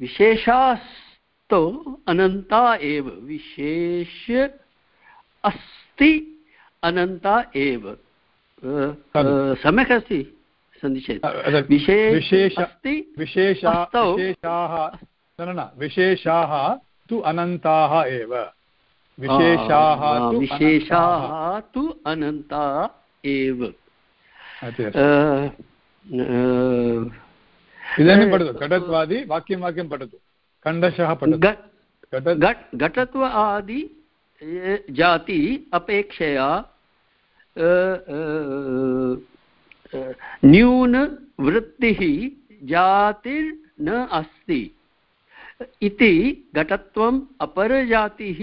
विशेषास्तौ अनन्ता एव विशेष अस्ति। अनन्ता एव। सम्यक् अस्ति सन्ति चेत् विशेष तु अनन्ताः एव। विशेषाः विशेषाः तु अनन्ता एव। इदानीं पठतु घटत्वादि वाक्यं वाक्यं पठतु। खण्डशः घटत्व आदि जाति अपेक्षया न्यूनवृत्तिः जातिर्न अस्ति। इति घटत्वम् अपरजातिः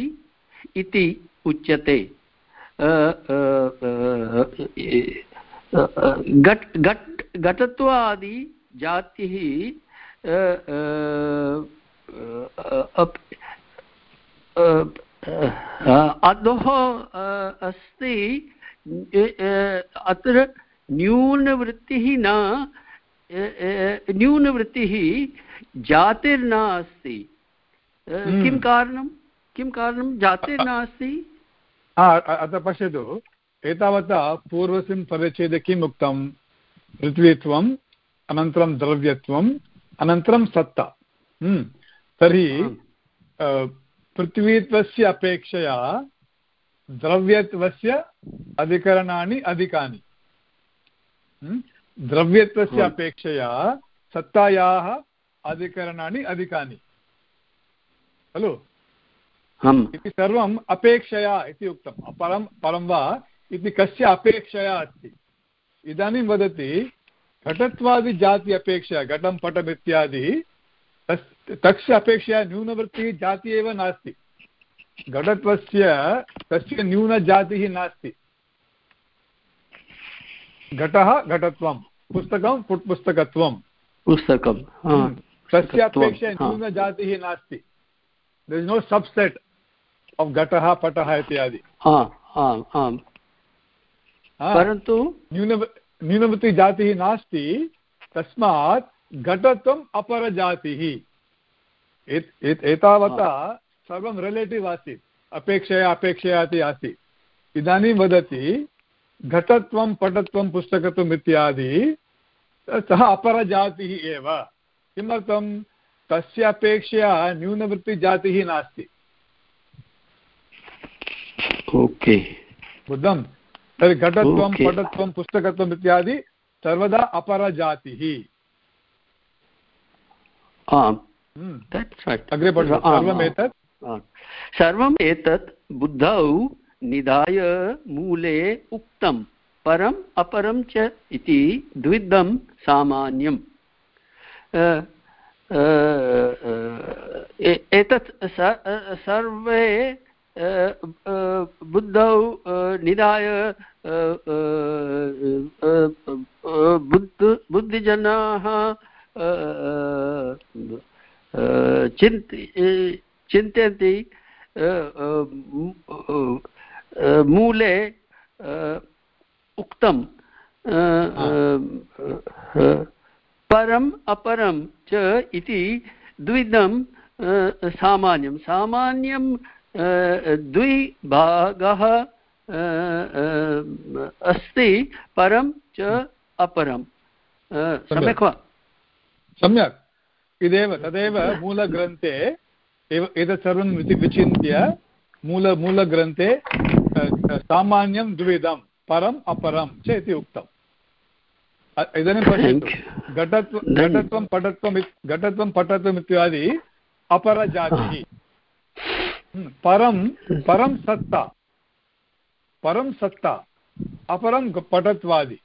इति उच्यते। घट् घट् घटत्वादि जातिः अधोः अस्ति अत्र न्यूनवृत्तिः न न्यूनवृत्तिः जातिर्न अस्ति हम्म। किं कारणं? किं कारणं? जातिर्नास्ति? अत्र पश्यतु। एतावता पूर्वस्मिन् परिच्छेदे किम् उक्तं? पृथ्वीत्वम् अनन्तरं द्रव्यत्वम् अनन्तरं सत्ता। हम्म। तर्हि पृथ्वीत्वस्य अपेक्षया द्रव्यत्वस्य अधिकरणानि अधिकानि। हम्म। द्रव्यत्वस्य अपेक्षया सत्तायाः अधिकरणानि अधिकानि। खलु? इति सर्वम् अपेक्षया इति उक्तं परं परं वा? इति कस्य अपेक्षया अस्ति? इदानीं वदति घटत्वादिजाति अपेक्षया घटं पटम् इत्यादि तस् तस्य अपेक्षया न्यूनवृत्तिः जाति एव नास्ति। घटत्वस्य तस्य न्यूनजातिः नास्ति। घटः घटत्वं पुस्तकं पुस्तकत्वं पुस्तकं तस्य अपेक्षया न्यूनजातिः नास्ति। There is no subset of घटः पटः इत्यादि। परन्तु न्यूनवृत्तिजातिः नास्ति तस्मात् घटत्वम् अपरजातिः। एतावता सर्वं रिलेटिव् आसीत्। अपेक्षया अपेक्षया इति आसीत्। इदानीं वदति घटत्वं पटत्वं पुस्तकत्वम् इत्यादि सः अपरजातिः एव। किमर्थं? तस्य अपेक्षया न्यूनवृत्तिजातिः नास्ति। ओके। बुद्धं? तर्हि घटत्वं पटत्वं पुस्तकत्वम् इत्यादि सर्वदा अपरजातिः। आम्। सर्वम् एतत्? बुद्धौ निधाय मूले उक्तं परम् अपरं च इति द्विधं सामान्यम्। एतत् सर्वे बुद्धौ निधाय बुद्ध बुद्धिजनाः चिन्ति चिन्तयन्ति मूले उक्तं परम् अपरं च इति द्विधं सामान्यं सामान्यं द्विभागः अस्ति परं च अपरं सम्यक् वा? सम्यक्। इदेव तदेव मूलग्रन्थे एव एतत् सर्वं विचिन्त्य मूल मूलग्रन्थे सामान्यं द्विविधं परम् अपरं च इति उक्तम्। इदानीं पश्यन्तु घटत्व घटत्वं पटत्वं घटत्वं पटत्वम् इत्यादि अपरजातिः। हम्म, परं परं सत्ता। परं सत्ता अपरं पटत्वादि।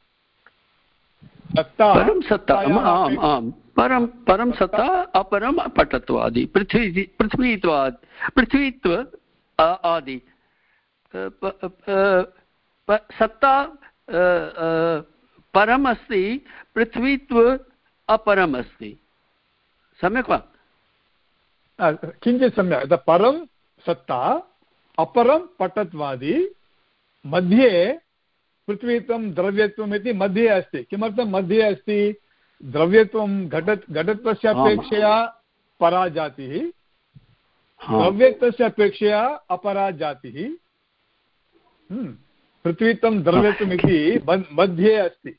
सत्ता सत्ता आम् आम्। परं परं सत्ता अपरं पटत्वादि, पृथ्वी, पृथ्वीत्वाद्, पृथ्वीत्व आदि। सत्ता परम् अस्ति पृथ्वीत्व अपरम् अस्ति सम्यक् वा? किञ्चित् सम्यक्। परं, सत्ता, अपरं, पटत्वादि, मध्ये पृथ्वीत्वं, द्रव्यत्वम् इति मध्ये अस्ति। किमर्थं मध्ये अस्ति? द्रव्यत्वं घट घटत्वस्य अपेक्षया परा जातिः द्रव्यत्वस्य अपेक्षया अपरा जातिः हम्म, पृथ्वीत्वं द्रव्यत्वम् इति मध्ये अस्ति।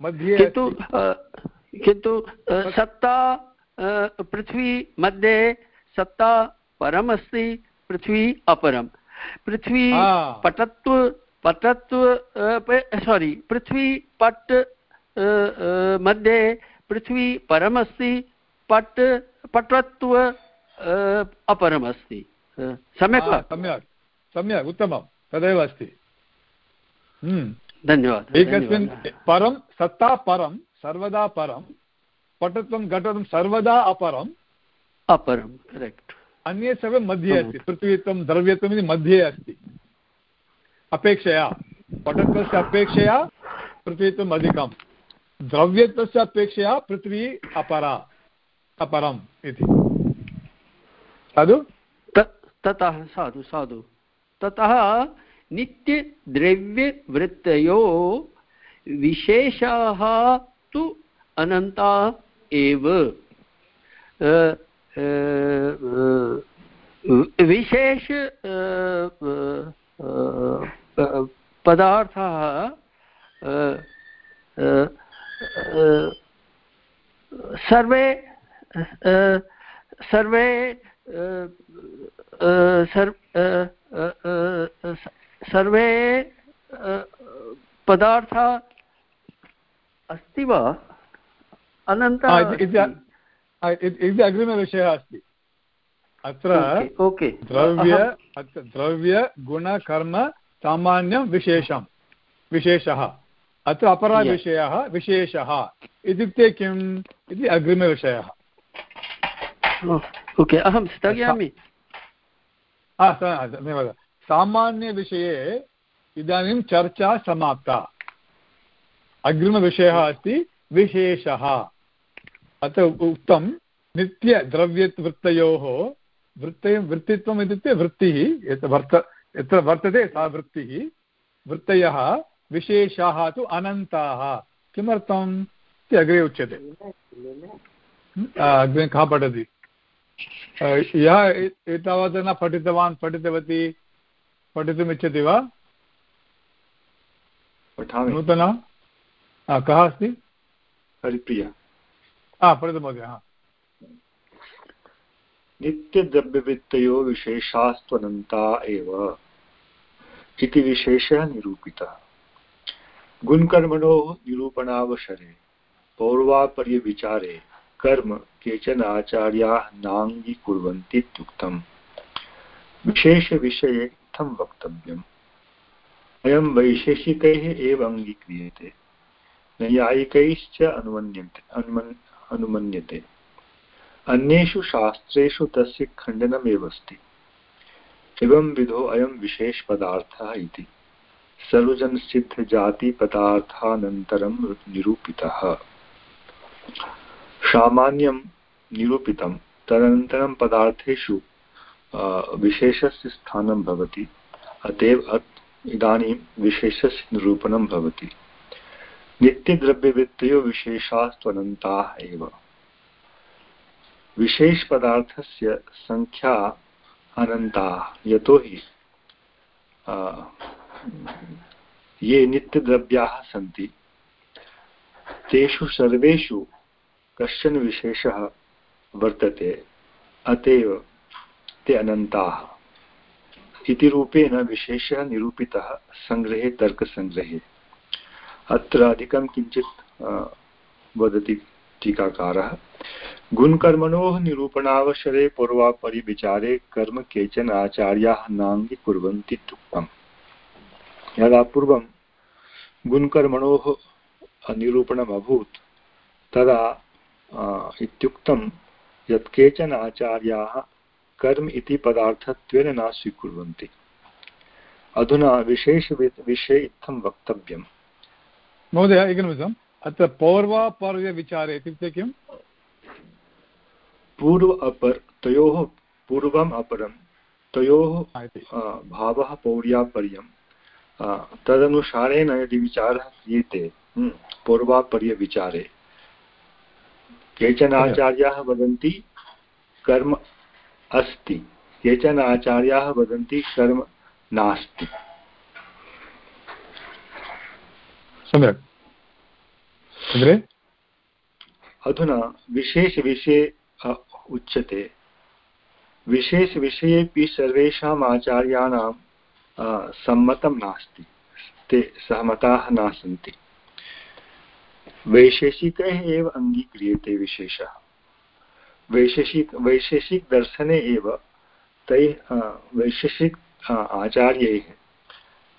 मध्ये किन्तु किन्तु सत्ता पृथ्वी मध्ये सत्ता परमस्ति पृथ्वी अपरं पृथ्वी पटत्व पटत्व सोरि पृथ्वी पट् मध्ये पृथ्वी परमस्ति पट् पटत्व अपरमस्ति। सम्यक् वा? सम्यक्। सम्यक् उत्तमं। तदेव अस्ति। हम्म। धन्यवादः एकस्मिन् परं सत्ता परं सर्वदा परं पटत्वं घटत्वं सर्वदा अपरम् अपरं करेक्ट्। अन्ये सर्वे मध्ये अस्ति पृथ्वीत्वं द्रव्यत्वम् इति मध्ये अस्ति। अपेक्षया। पटत्वस्य अपेक्षया पृथ्वीत्वम् अधिकं द्रव्यत्वस्य अपेक्षया पृथ्वी अपरा, अपरम् इति। साधु? ततः, साधु साधु। ततः नित्यद्रव्यवृत्तयो विशेषाः तु अनन्ता एव। विशेष पदार्थः सर्वे सर्वे सर्वे पदार्थ अस्ति वा? अनन्त अग्रिमविषयः अस्ति। अत्र ओके द्रव्य अत्र द्रव्यगुणकर्म सामान्यं विशेषं। विशेषः। अत्र अपरः विषयः विशेषः। इत्युक्ते किम्? इति अग्रिमविषयः। ओके अहं स्थगयामि। धन्यवादः। सामान्यविषये इदानीं चर्चा समाप्ता। अग्रिमविषयः अस्ति विशेषः। अत्र उक्तं नित्यद्रव्यवृत्तयोः वृत्तय वृत्तित्वम् इत्युक्ते वृत्तिः यत् वर्त यत्र वर्तते सा वृत्तिः। वृत्तयः विशेषाः तु अनन्ताः। किमर्थं इति अग्रे उच्यते। अग्रे कः पठति? यः एतावत् न पठितवान् पठितवती पठितुमिच्छति वा? नूतन? कः अस्ति? हरिप्रिया। हा पठतु महोदय हा। नित्यद्रव्यवृत्तयो विशेषास्त्वनन्ता एव। इति विशेषः निरूपितः। गुणकर्मणोः निरूपणावसरे, पौर्वापर्यविचारे, कर्म केचन आचार्याः नाङ्गीकुर्वन्ति इत्युक्तम्। विशेषविषये इत्थं वक्तव्यम्। अयं वैशेषिकैः एव अङ्गीक्रियते। नैयायिकैश्च अनुमन्यते अनुमन्, अनुमन्यते। अन्येषु शास्त्रेषु तस्य खण्डनमेव अस्ति। एवं विधो अयं विशेषपदार्थः इति। सर्वजनसिद्धजातिपदार्थानन्तरं निरूपितः। सामान्यं निरूपितं, तदनन्तरं पदार्थेषु विशेषस्य स्थानं भवति, अतएव इदानीं विशेषस्य निरूपणं भवति। नित्यद्रव्यवृत्तयो विशेषास्त्वनन्ताः एव। विशेषपदार्थस्य सङ्ख्या अनन्ताः, यतोहि ये नित्यद्रव्याः सन्ति। तेषु सर्वेषु कश्चन विशेषः वर्तते अत एव ते अनन्ताः। इति रूपेण विशेषः निरूपितः सङ्ग्रहे, तर्कसङ्ग्रहे। अत्र अधिकं किञ्चित् वदति टीकाकारः। गुणकर्मणोः निरूपणावसरे पूर्वापरिविचारे कर्म केचन आचार्याः नाङ्गीकुर्वन्ति इत्युक्तम् यदा पूर्वं गुणकर्मणोः निरूपणम् अभूत् तदा इत्युक्तं यत् केचन आचार्याः कर्म इति पदार्थत्वेन न स्वीकुर्वन्ति। अधुना विशेषविषये इत्थं वक्तव्यम्। महोदय एकनिमिषम् अत्र पौर्वापर्यविचारे इत्युक्ते किम् पूर्व अपर तयोः पूर्वम् अपरं तयोः भावः पौर्यापर्यं तदनुसारेण यदि विचारः क्रियते पूर्वापर्यविचारे केचन आचार्याः वदन्ति कर्म अस्ति केचन आचार्याः वदन्ति कर्म नास्ति। सम्यक्। अधुना विशेषविषये उच्यते। विशेषविषयेपि सर्वेषाम् आचार्याणां सम्मतं नास्ति। ते सहमताः न सन्ति। वैशेषिकैः एव अङ्गीक्रियते विशेषः। वैशेषिक वैशेषिकदर्शने एव तैः वैशेषिक आचार्यैः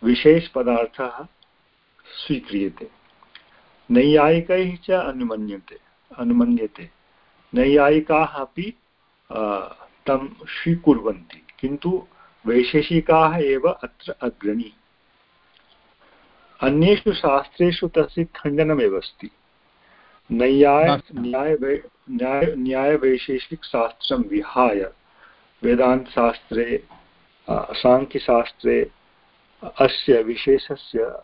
विशेषपदार्थः स्वीक्रियते। नैयायिकैः च अनुमन्यते अनुमन्यते। नैयायिकाः अपि तं स्वीकुर्वन्ति, किन्तु वैशेषिकाः एव अत्र अग्रणी। अन्येषु शास्त्रेषु तस्य खण्डनमेव अस्ति। नैयाय न्याय न्याय न्यायवैशेषिकशास्त्रं विहाय वेदान्तशास्त्रे साङ्ख्यशास्त्रे अस्य विशेषस्य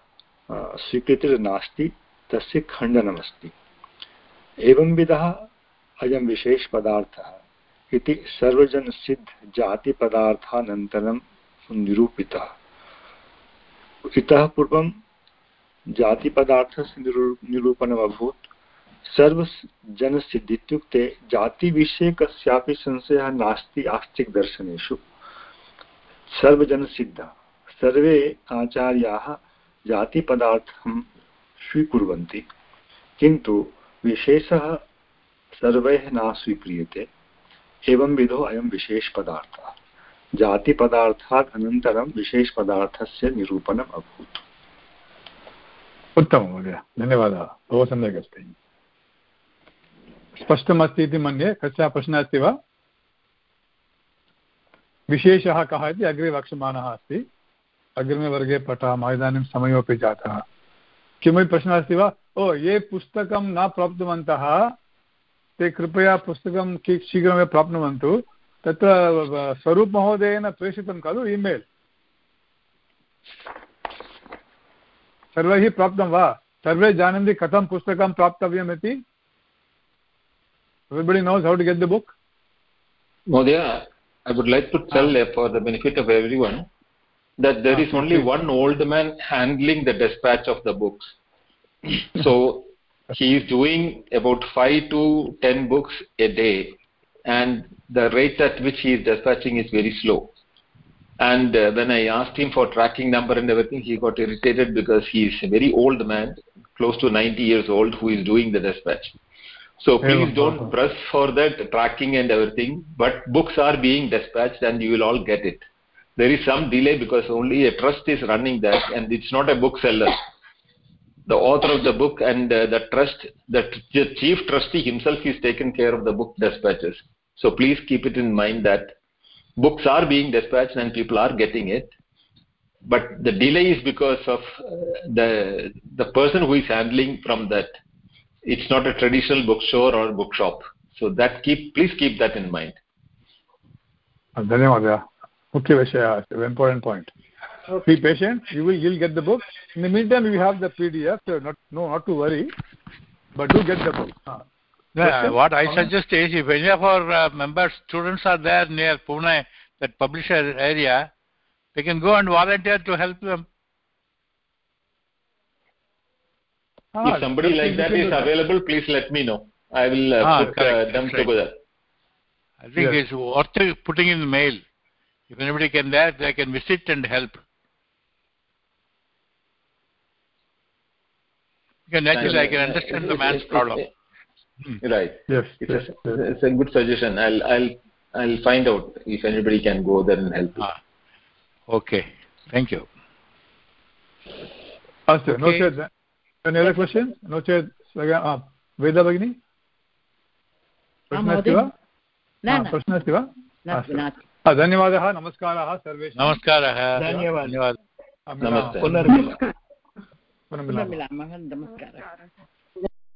स्वीकृतिर्नास्ति तस्य खण्डनमस्ति। एवंविधः अयं विशेषपदार्थः। इति सर्वजनसिद्धजातिपदार्थानन्तरं निरूपितः इतः पूर्वं जातिपदार्थस्य निरू निरूपणमभूत्। सर्वजनसिद्ध इत्युक्ते जातिविषये कस्यापि संशयः नास्ति आस्तिकदर्शनेषु। सर्वजनसिद्ध। सर्वे आचार्याः जातिपदार्थं स्वीकुर्वन्ति। किन्तु विशेषः सर्वैः न स्वीक्रियते। एवं विधो अयं विशेषपदार्थः। जातिपदार्थात् अनन्तरं विशेषपदार्थस्य निरूपणम् अभूत्। उत्तमं महोदय, धन्यवादः। बहु सम्यक् अस्ति। स्पष्टमस्ति इति मन्ये, कस्य प्रश्नः अस्ति वा? विशेषः अग्रे वक्ष्यमाणः अस्ति। अग्रिमवर्गे पठामः, इदानीं समयोपि जातः। किमपि प्रश्नः अस्ति ओ, ये पुस्तकं न प्राप्तवन्तः ते कृपया पुस्तकं शीघ्रमेव प्राप्नुवन्तु तत्र स्वरूपमहोदयेन प्रेषितं खलु ईमेल् सर्वैः प्राप्तं वा सर्वे जानन्ति कथं पुस्तकं प्राप्तव्यम् इति everybody knows how to get the book Modaya, I would like to tell ah. for the benefit of everyone that there ah, is only okay. one old man handling the dispatch of the books. so he is doing about 5 to 10 books a day and the rate at which he is dispatching is very slow. And uh, when i asked him for tracking number and everything he got irritated because he is a very old man close to 90 years old who is doing the dispatch. So please don't press for that tracking and everything but books are being dispatched and you will all get it. There is some delay because only a trust is running that and it's not a bookseller the author of the book and uh, the trust the chief trustee himself is taken care of the book dispatches so please keep it in mind that books are being dispatched and people are getting it but the delay is because of uh, the the person who is handling from that it's not a traditional bookstore or bookshop so that keep please keep that in mind धन्यवादः मुख्यविषयः important point okay. be patient you will you'll get the book in the meantime we have the pdf so not no not to worry but do get the book yeah, what I suggest is if any of our uh, members, students are there near Pune, that publisher area, they can go and volunteer to help them. Ah, if somebody like that is available, please let me know. I will uh, ah, put uh, them right. together. I think yes. it's worth putting in the mail. If anybody can there, they can visit and help. You can actually, I can understand the man's problem. Hmm. Right. Yes. It's, yes, a, yes. it's a good suggestion. I'll I'll I'll find out if anybody can go there and help. Ah. Okay. Thank you. अस्तु नो चेत् any other question no चेत् वेदा भगिनी प्रश्नः अस्ति वा प्रश्नः अस्ति वा धन्यवादः नमस्कारः सर्वेषां नमस्कारः धन्यवादः पुनर्मिलामः नमस्कारः